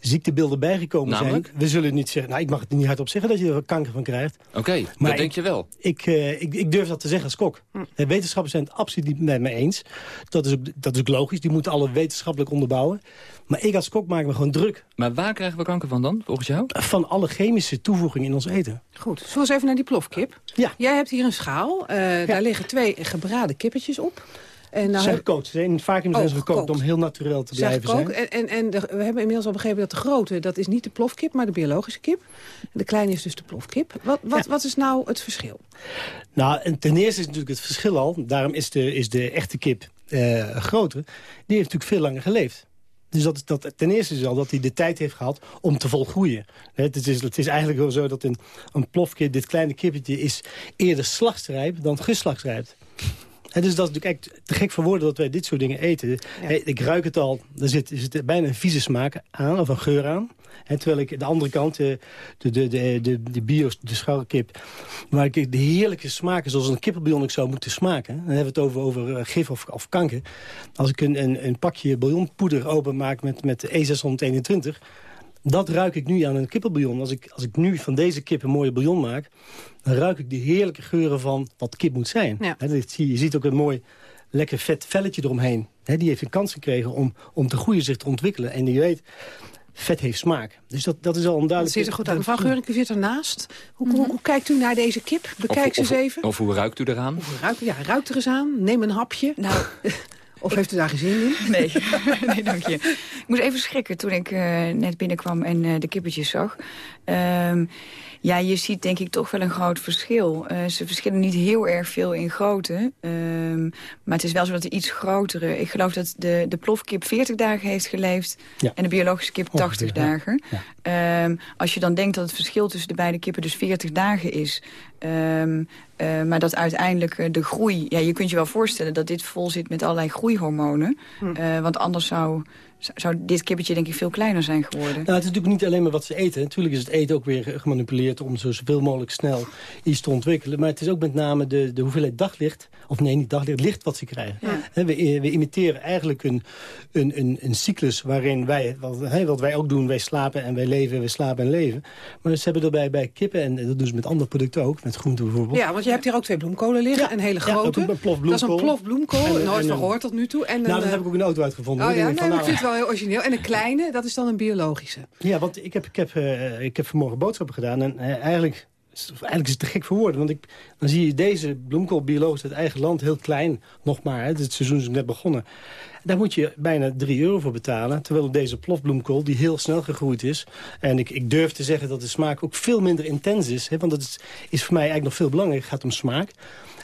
Speaker 40: ziektebeelden bijgekomen zijn. We zullen niet zeggen, nou ik mag het niet hardop zeggen dat je er kanker van krijgt.
Speaker 11: Oké, dat denk je wel.
Speaker 40: Ik, uh, ik, ik, durf dat te zeggen als kok. Hm. De wetenschappers zijn het absoluut niet met me eens. Dat is, ook, dat is ook logisch, die moeten alle wetenschappelijk onderbouwen. Maar ik als kok maak me gewoon druk.
Speaker 11: Maar waar krijgen we kanker van dan, volgens jou?
Speaker 40: Van alle chemische toevoegingen in ons eten.
Speaker 22: Goed, zullen we eens even naar die plofkip?
Speaker 40: Ja.
Speaker 22: Jij hebt hier een schaal, uh, daar liggen twee gebraden kippetjes op.
Speaker 40: En nou zijn gekookt. Zijn in oh, gekookt om heel natuurlijk te blijven zijn.
Speaker 22: En, en, en we hebben inmiddels al begrepen dat de grote, dat is niet de plofkip, maar de biologische kip. De kleine is dus de plofkip. Wat, wat, wat is nou het verschil?
Speaker 40: Nou, en ten eerste is natuurlijk het verschil al. Daarom is de, is de echte kip uh, groter. Die heeft natuurlijk veel langer geleefd. Dus dat, dat, ten eerste is al dat hij de tijd heeft gehad om te volgroeien. Het is, het is eigenlijk wel zo dat een, een plofkip, dit kleine kippetje... is eerder slagstrijp dan geslachtsrijp. En dus dat is natuurlijk echt te gek voor woorden dat wij dit soort dingen eten. ik ruik het al, er zit, er zit bijna een vieze smaak aan, of een geur aan. terwijl ik de andere kant, de, de, de, de, de bio, de scharrelkip... waar ik de heerlijke smaken, zoals een kippenbouillon ik zou moeten smaken... dan hebben we het over, over eh, gif of, of kanker. Als ik een, een, een pakje bouillonpoeder openmaak met, met E621 dat ruik ik nu aan een kippenbouillon. Als ik, als ik nu van deze kip een mooie bouillon maak... dan ruik ik de heerlijke geuren van wat kip moet zijn. Ja. je ziet ook een mooi lekker vet velletje eromheen. die heeft een kans gekregen om, om te groeien, zich te ontwikkelen. En je weet, vet heeft smaak. Dus dat, dat is al een duidelijk... Dat
Speaker 22: ziet er goed uit. Mevrouw Geuring, u zit ernaast. Hoe, hoe, hoe, kijkt u naar deze kip? Bekijk ze eens even.
Speaker 11: Of hoe ruikt u eraan?
Speaker 22: Of ruikt, ja, ruikt er eens aan. Neem een hapje. Nou... Of heeft u daar geen zin in?
Speaker 24: Nee, nee dank je. Ik moest even schrikken toen ik uh, net binnenkwam en uh, de kippetjes zag. Um, ja, je ziet denk ik toch wel een groot verschil. Uh, ze verschillen niet heel erg veel in grootte. Um, maar het is wel zo dat de iets grotere... Ik geloof dat de, de plofkip 40 dagen heeft geleefd... Ja. en de biologische kip 80 dagen. Ja. Um, als je dan denkt dat het verschil tussen de beide kippen dus 40 dagen is... Um, uh, maar dat uiteindelijk de groei... Ja, je kunt je wel voorstellen dat dit vol zit met allerlei groeihormonen. Hm. Uh, want anders zou zou dit kippetje denk ik veel kleiner zijn geworden. Nou,
Speaker 40: het is natuurlijk niet alleen maar wat ze eten. Natuurlijk is het eten ook weer gemanipuleerd om zo zoveel mogelijk snel iets te ontwikkelen. Maar het is ook met name de, de hoeveelheid daglicht, of nee, niet daglicht, licht wat ze krijgen. we, we, imiteren eigenlijk een, een, een, een cyclus waarin wij, wat, wat, wij ook doen, wij slapen en wij leven, we slapen en leven. Maar ze hebben erbij bij kippen, en dat doen ze met andere producten ook, met groenten bijvoorbeeld.
Speaker 22: Ja, want je hebt hier ook twee bloemkolen liggen, een hele grote. Ja, een dat is een plofbloemkool, nooit van gehoord tot nu toe. En
Speaker 40: nou,
Speaker 22: dat
Speaker 40: heb ik ook in de auto uitgevonden.
Speaker 22: Oh, ja, nee, ik wel heel origineel. En een kleine, dat is dan een biologische.
Speaker 40: Ja, want ik heb, ik heb, uh, ik heb vanmorgen boodschappen gedaan. En uh, eigenlijk, eigenlijk is het te gek voor woorden. Want ik, dan zie je deze bloemkool biologisch uit eigen land heel klein nog maar. Hè, het seizoen is net begonnen. Daar moet je bijna 3 euro voor betalen. Terwijl deze plofbloemkool, die heel snel gegroeid is... en ik, ik durf te zeggen dat de smaak ook veel minder intens is. Hè, want dat is, is voor mij eigenlijk nog veel belangrijker. Het gaat om smaak.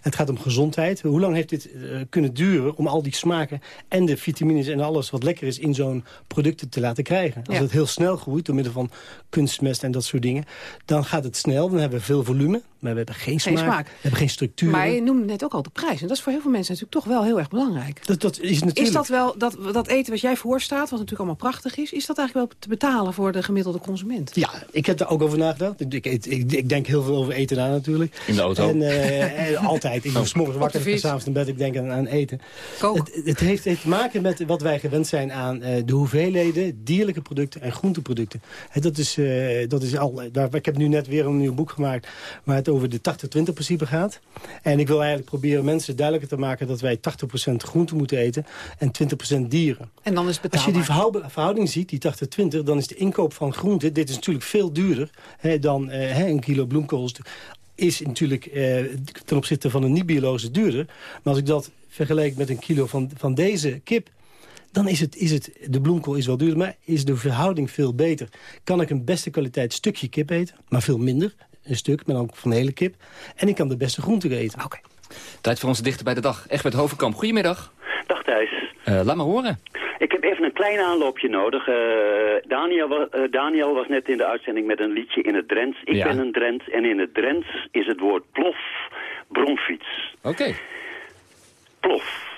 Speaker 40: Het gaat om gezondheid. Hoe lang heeft dit uh, kunnen duren om al die smaken en de vitamines en alles wat lekker is in zo'n product te laten krijgen? Als
Speaker 22: Ja.
Speaker 40: het heel snel groeit door middel van kunstmest en dat soort dingen, dan gaat het snel. Dan hebben we veel volume, maar we hebben geen smaak.
Speaker 22: Geen smaak.
Speaker 40: We hebben geen structuur.
Speaker 22: Maar je noemde net ook al de prijs. En dat is voor heel veel mensen natuurlijk toch wel heel erg belangrijk.
Speaker 40: Dat, dat is natuurlijk...
Speaker 22: Is dat wel, dat, dat eten wat jij voorstaat, wat natuurlijk allemaal prachtig is... is dat eigenlijk wel te betalen voor de gemiddelde consument?
Speaker 40: Ja, ik heb daar ook over nagedacht. Ik, ik, ik, ik denk heel veel over eten na natuurlijk.
Speaker 30: In de auto?
Speaker 40: En, eh, en altijd. Ik
Speaker 30: Oh.
Speaker 40: word 's morgens wakker en s'avonds in bed. Ik denk aan, aan eten. Het, het heeft, heeft te maken met wat wij gewend zijn aan eh, de hoeveelheden dierlijke producten en groenteproducten. Hè, dat is, eh, dat is al, daar, ik heb nu net weer een nieuw boek gemaakt waar het over de 80-20 principe gaat. En ik wil eigenlijk proberen mensen duidelijker te maken dat wij 80% groente moeten eten en 20% dieren.
Speaker 22: En dan is
Speaker 40: Als je die verhou- verhouding ziet, die 80-20, dan is de inkoop van groente... dit is natuurlijk veel duurder hè, dan eh, hè, een kilo bloemkool. is- is natuurlijk eh, ten opzichte van een niet-biologische duurder. Maar als ik dat vergelijk met een kilo van, van deze kip... dan is het, is het, de bloemkool is wel duurder, maar is de verhouding veel beter. Kan ik een beste kwaliteit stukje kip eten, maar veel minder. Een stuk, maar dan ook van de hele kip. En ik kan de beste groente eten.
Speaker 22: Oké.
Speaker 11: Tijd voor onze dichter bij de dag. Egbert Hovenkamp, goedemiddag.
Speaker 41: Dag Thijs.
Speaker 11: Eh, laat maar horen.
Speaker 41: Ik heb even een klein aanloopje nodig. Eh, Daniel, eh, Daniel was net in de uitzending met een liedje in het Drents. Ik
Speaker 11: Ja.
Speaker 41: ben een Drents en in het Drents is het woord plof bromfiets.
Speaker 11: Oké.
Speaker 41: Plof.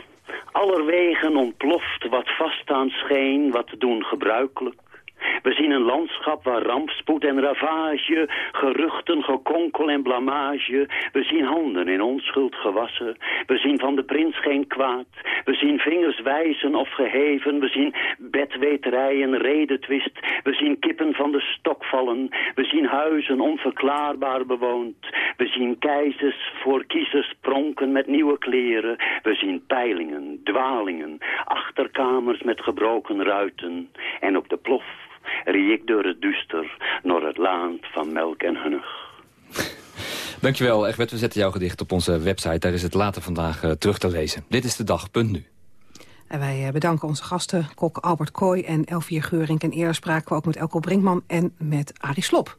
Speaker 41: Allerwegen ontploft wat vaststaan scheen, wat te doen gebruikelijk. We zien een landschap waar rampspoed en ravage, geruchten, gekonkel en blamage. We zien handen in onschuld gewassen. We zien van de prins geen kwaad. We zien vingers wijzen of geheven. We zien bedweterijen, redetwist. We zien kippen van de stok vallen. We zien huizen onverklaarbaar bewoond. We zien keizers voor kiezers pronken met nieuwe kleren. We zien peilingen, dwalingen, achterkamers met gebroken ruiten. En op de plof rie ik door het duister naar het land van melk en hunnig.
Speaker 11: Dankjewel, Egbert. We zetten jouw gedicht op onze website. Daar is het later vandaag eh, terug te lezen. Dit is de dag, punt nu.
Speaker 22: En wij eh, bedanken onze gasten, kok Albert Kooi en Elvier Geurink. En eerder spraken we ook met Elko Brinkman en met Arie Slop.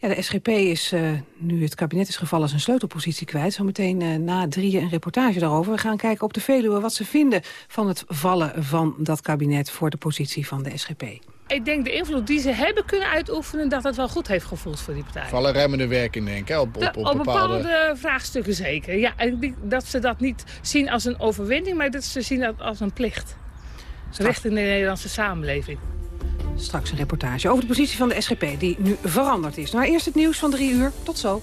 Speaker 22: Ja, de SGP is, eh, nu het kabinet is gevallen, zijn sleutelpositie kwijt. Zometeen eh, na drieën een reportage daarover. We gaan kijken op de Veluwe wat ze vinden van het vallen van dat kabinet... voor de positie van de SGP.
Speaker 42: Ik denk de invloed die ze hebben kunnen uitoefenen... dat het wel goed heeft gevoeld voor die partij.
Speaker 43: Vallen remmende werking, denk ik, hè, op, op,
Speaker 42: De-
Speaker 43: op,
Speaker 42: op
Speaker 43: bepaalde...
Speaker 42: bepaalde vraagstukken zeker. Ja, en ik denk dat ze dat niet zien als een overwinning... maar dat ze zien dat als een plicht. Richting de Nederlandse samenleving.
Speaker 22: Straks een reportage over de positie van de SGP die nu veranderd is. Maar eerst het nieuws van drie uur. Tot zo.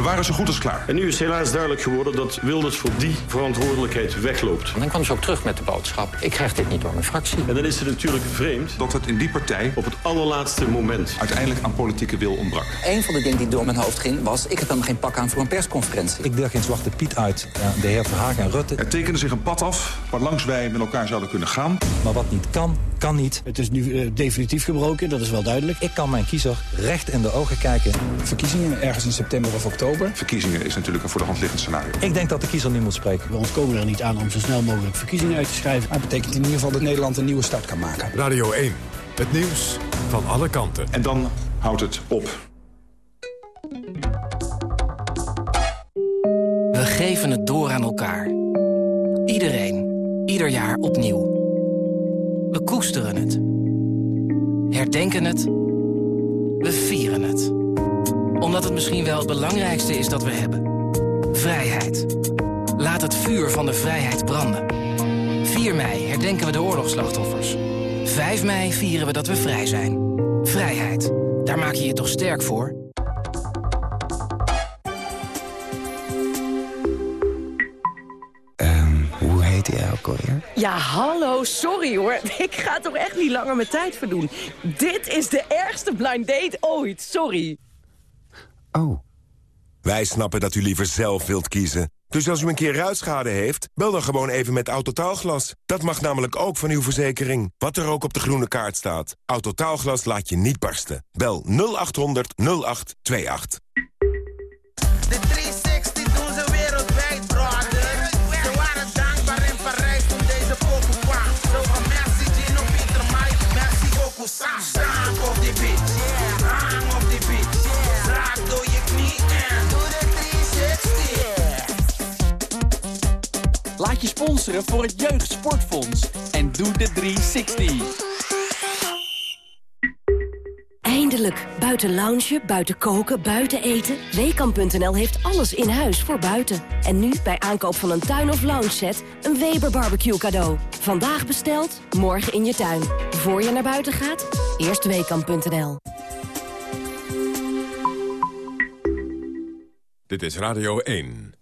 Speaker 44: We waren zo goed als klaar. En nu is helaas duidelijk geworden dat Wilders voor die verantwoordelijkheid wegloopt.
Speaker 45: En dan kwam ze ook terug met de boodschap. Ik krijg dit niet door mijn fractie.
Speaker 44: En dan is het natuurlijk vreemd dat het in die partij op het allerlaatste moment uiteindelijk aan politieke wil ontbrak.
Speaker 46: Een van de dingen die door mijn hoofd ging was... ik heb helemaal geen pak aan voor een persconferentie.
Speaker 47: Ik deel geen zwarte piet uit de heer Verhagen en Rutte.
Speaker 44: Er tekende zich een pad af waarlangs wij met elkaar zouden kunnen gaan.
Speaker 47: Maar wat niet kan, kan niet. Het is nu definitief gebroken, dat is wel duidelijk. Ik kan mijn kiezer recht in de ogen kijken. Verkiezingen ergens in september of oktober.
Speaker 44: Verkiezingen is natuurlijk een voor de hand liggend scenario.
Speaker 47: Ik denk dat de kiezer nu moet spreken. We ontkomen er niet aan om zo snel mogelijk verkiezingen uit te schrijven. Maar dat betekent in ieder geval dat Nederland een nieuwe start kan maken.
Speaker 13: Radio 1, het nieuws van alle kanten.
Speaker 44: En dan houdt het op.
Speaker 48: We geven het door aan elkaar. Iedereen, ieder jaar opnieuw. We koesteren het. Herdenken het. We vieren het. Omdat het misschien wel het belangrijkste is dat we hebben. Vrijheid. Laat het vuur van de vrijheid branden. 4 mei herdenken we de oorlogsslachtoffers. 5 mei vieren we dat we vrij zijn. Vrijheid. Daar maak je je toch sterk voor?
Speaker 49: Hoe heet hij ook
Speaker 47: Courier.
Speaker 50: Ja, hallo, sorry hoor. Ik ga toch echt niet langer mijn tijd verdoen. Dit is de ergste blind date ooit, sorry.
Speaker 47: Oh.
Speaker 15: Wij snappen dat u liever zelf wilt kiezen. Dus als u een keer ruitschade heeft, bel dan gewoon even met Autotaalglas. Dat mag namelijk ook van uw verzekering. Wat er ook op de groene kaart staat. Autotaalglas laat je niet barsten. Bel 0800 0828.
Speaker 51: De 360 doen ze wereldwijd, brother. Ze waren dankbaar in Parijs toen deze pokoe kwam. Zo van merci Gino, Pieter, Mike, merci beaucoup Sam. Staan op die
Speaker 7: Laat je sponsoren voor het Jeugdsportfonds. En doe de 360.
Speaker 17: Eindelijk. Buiten loungen, buiten koken, buiten eten. Weekamp.nl heeft alles in huis voor buiten. En nu bij aankoop van een tuin- of lounge set een Weber barbecue cadeau. Vandaag besteld, morgen in je tuin. Voor je naar buiten gaat, eerst Weekamp.nl.
Speaker 13: Dit is Radio 1.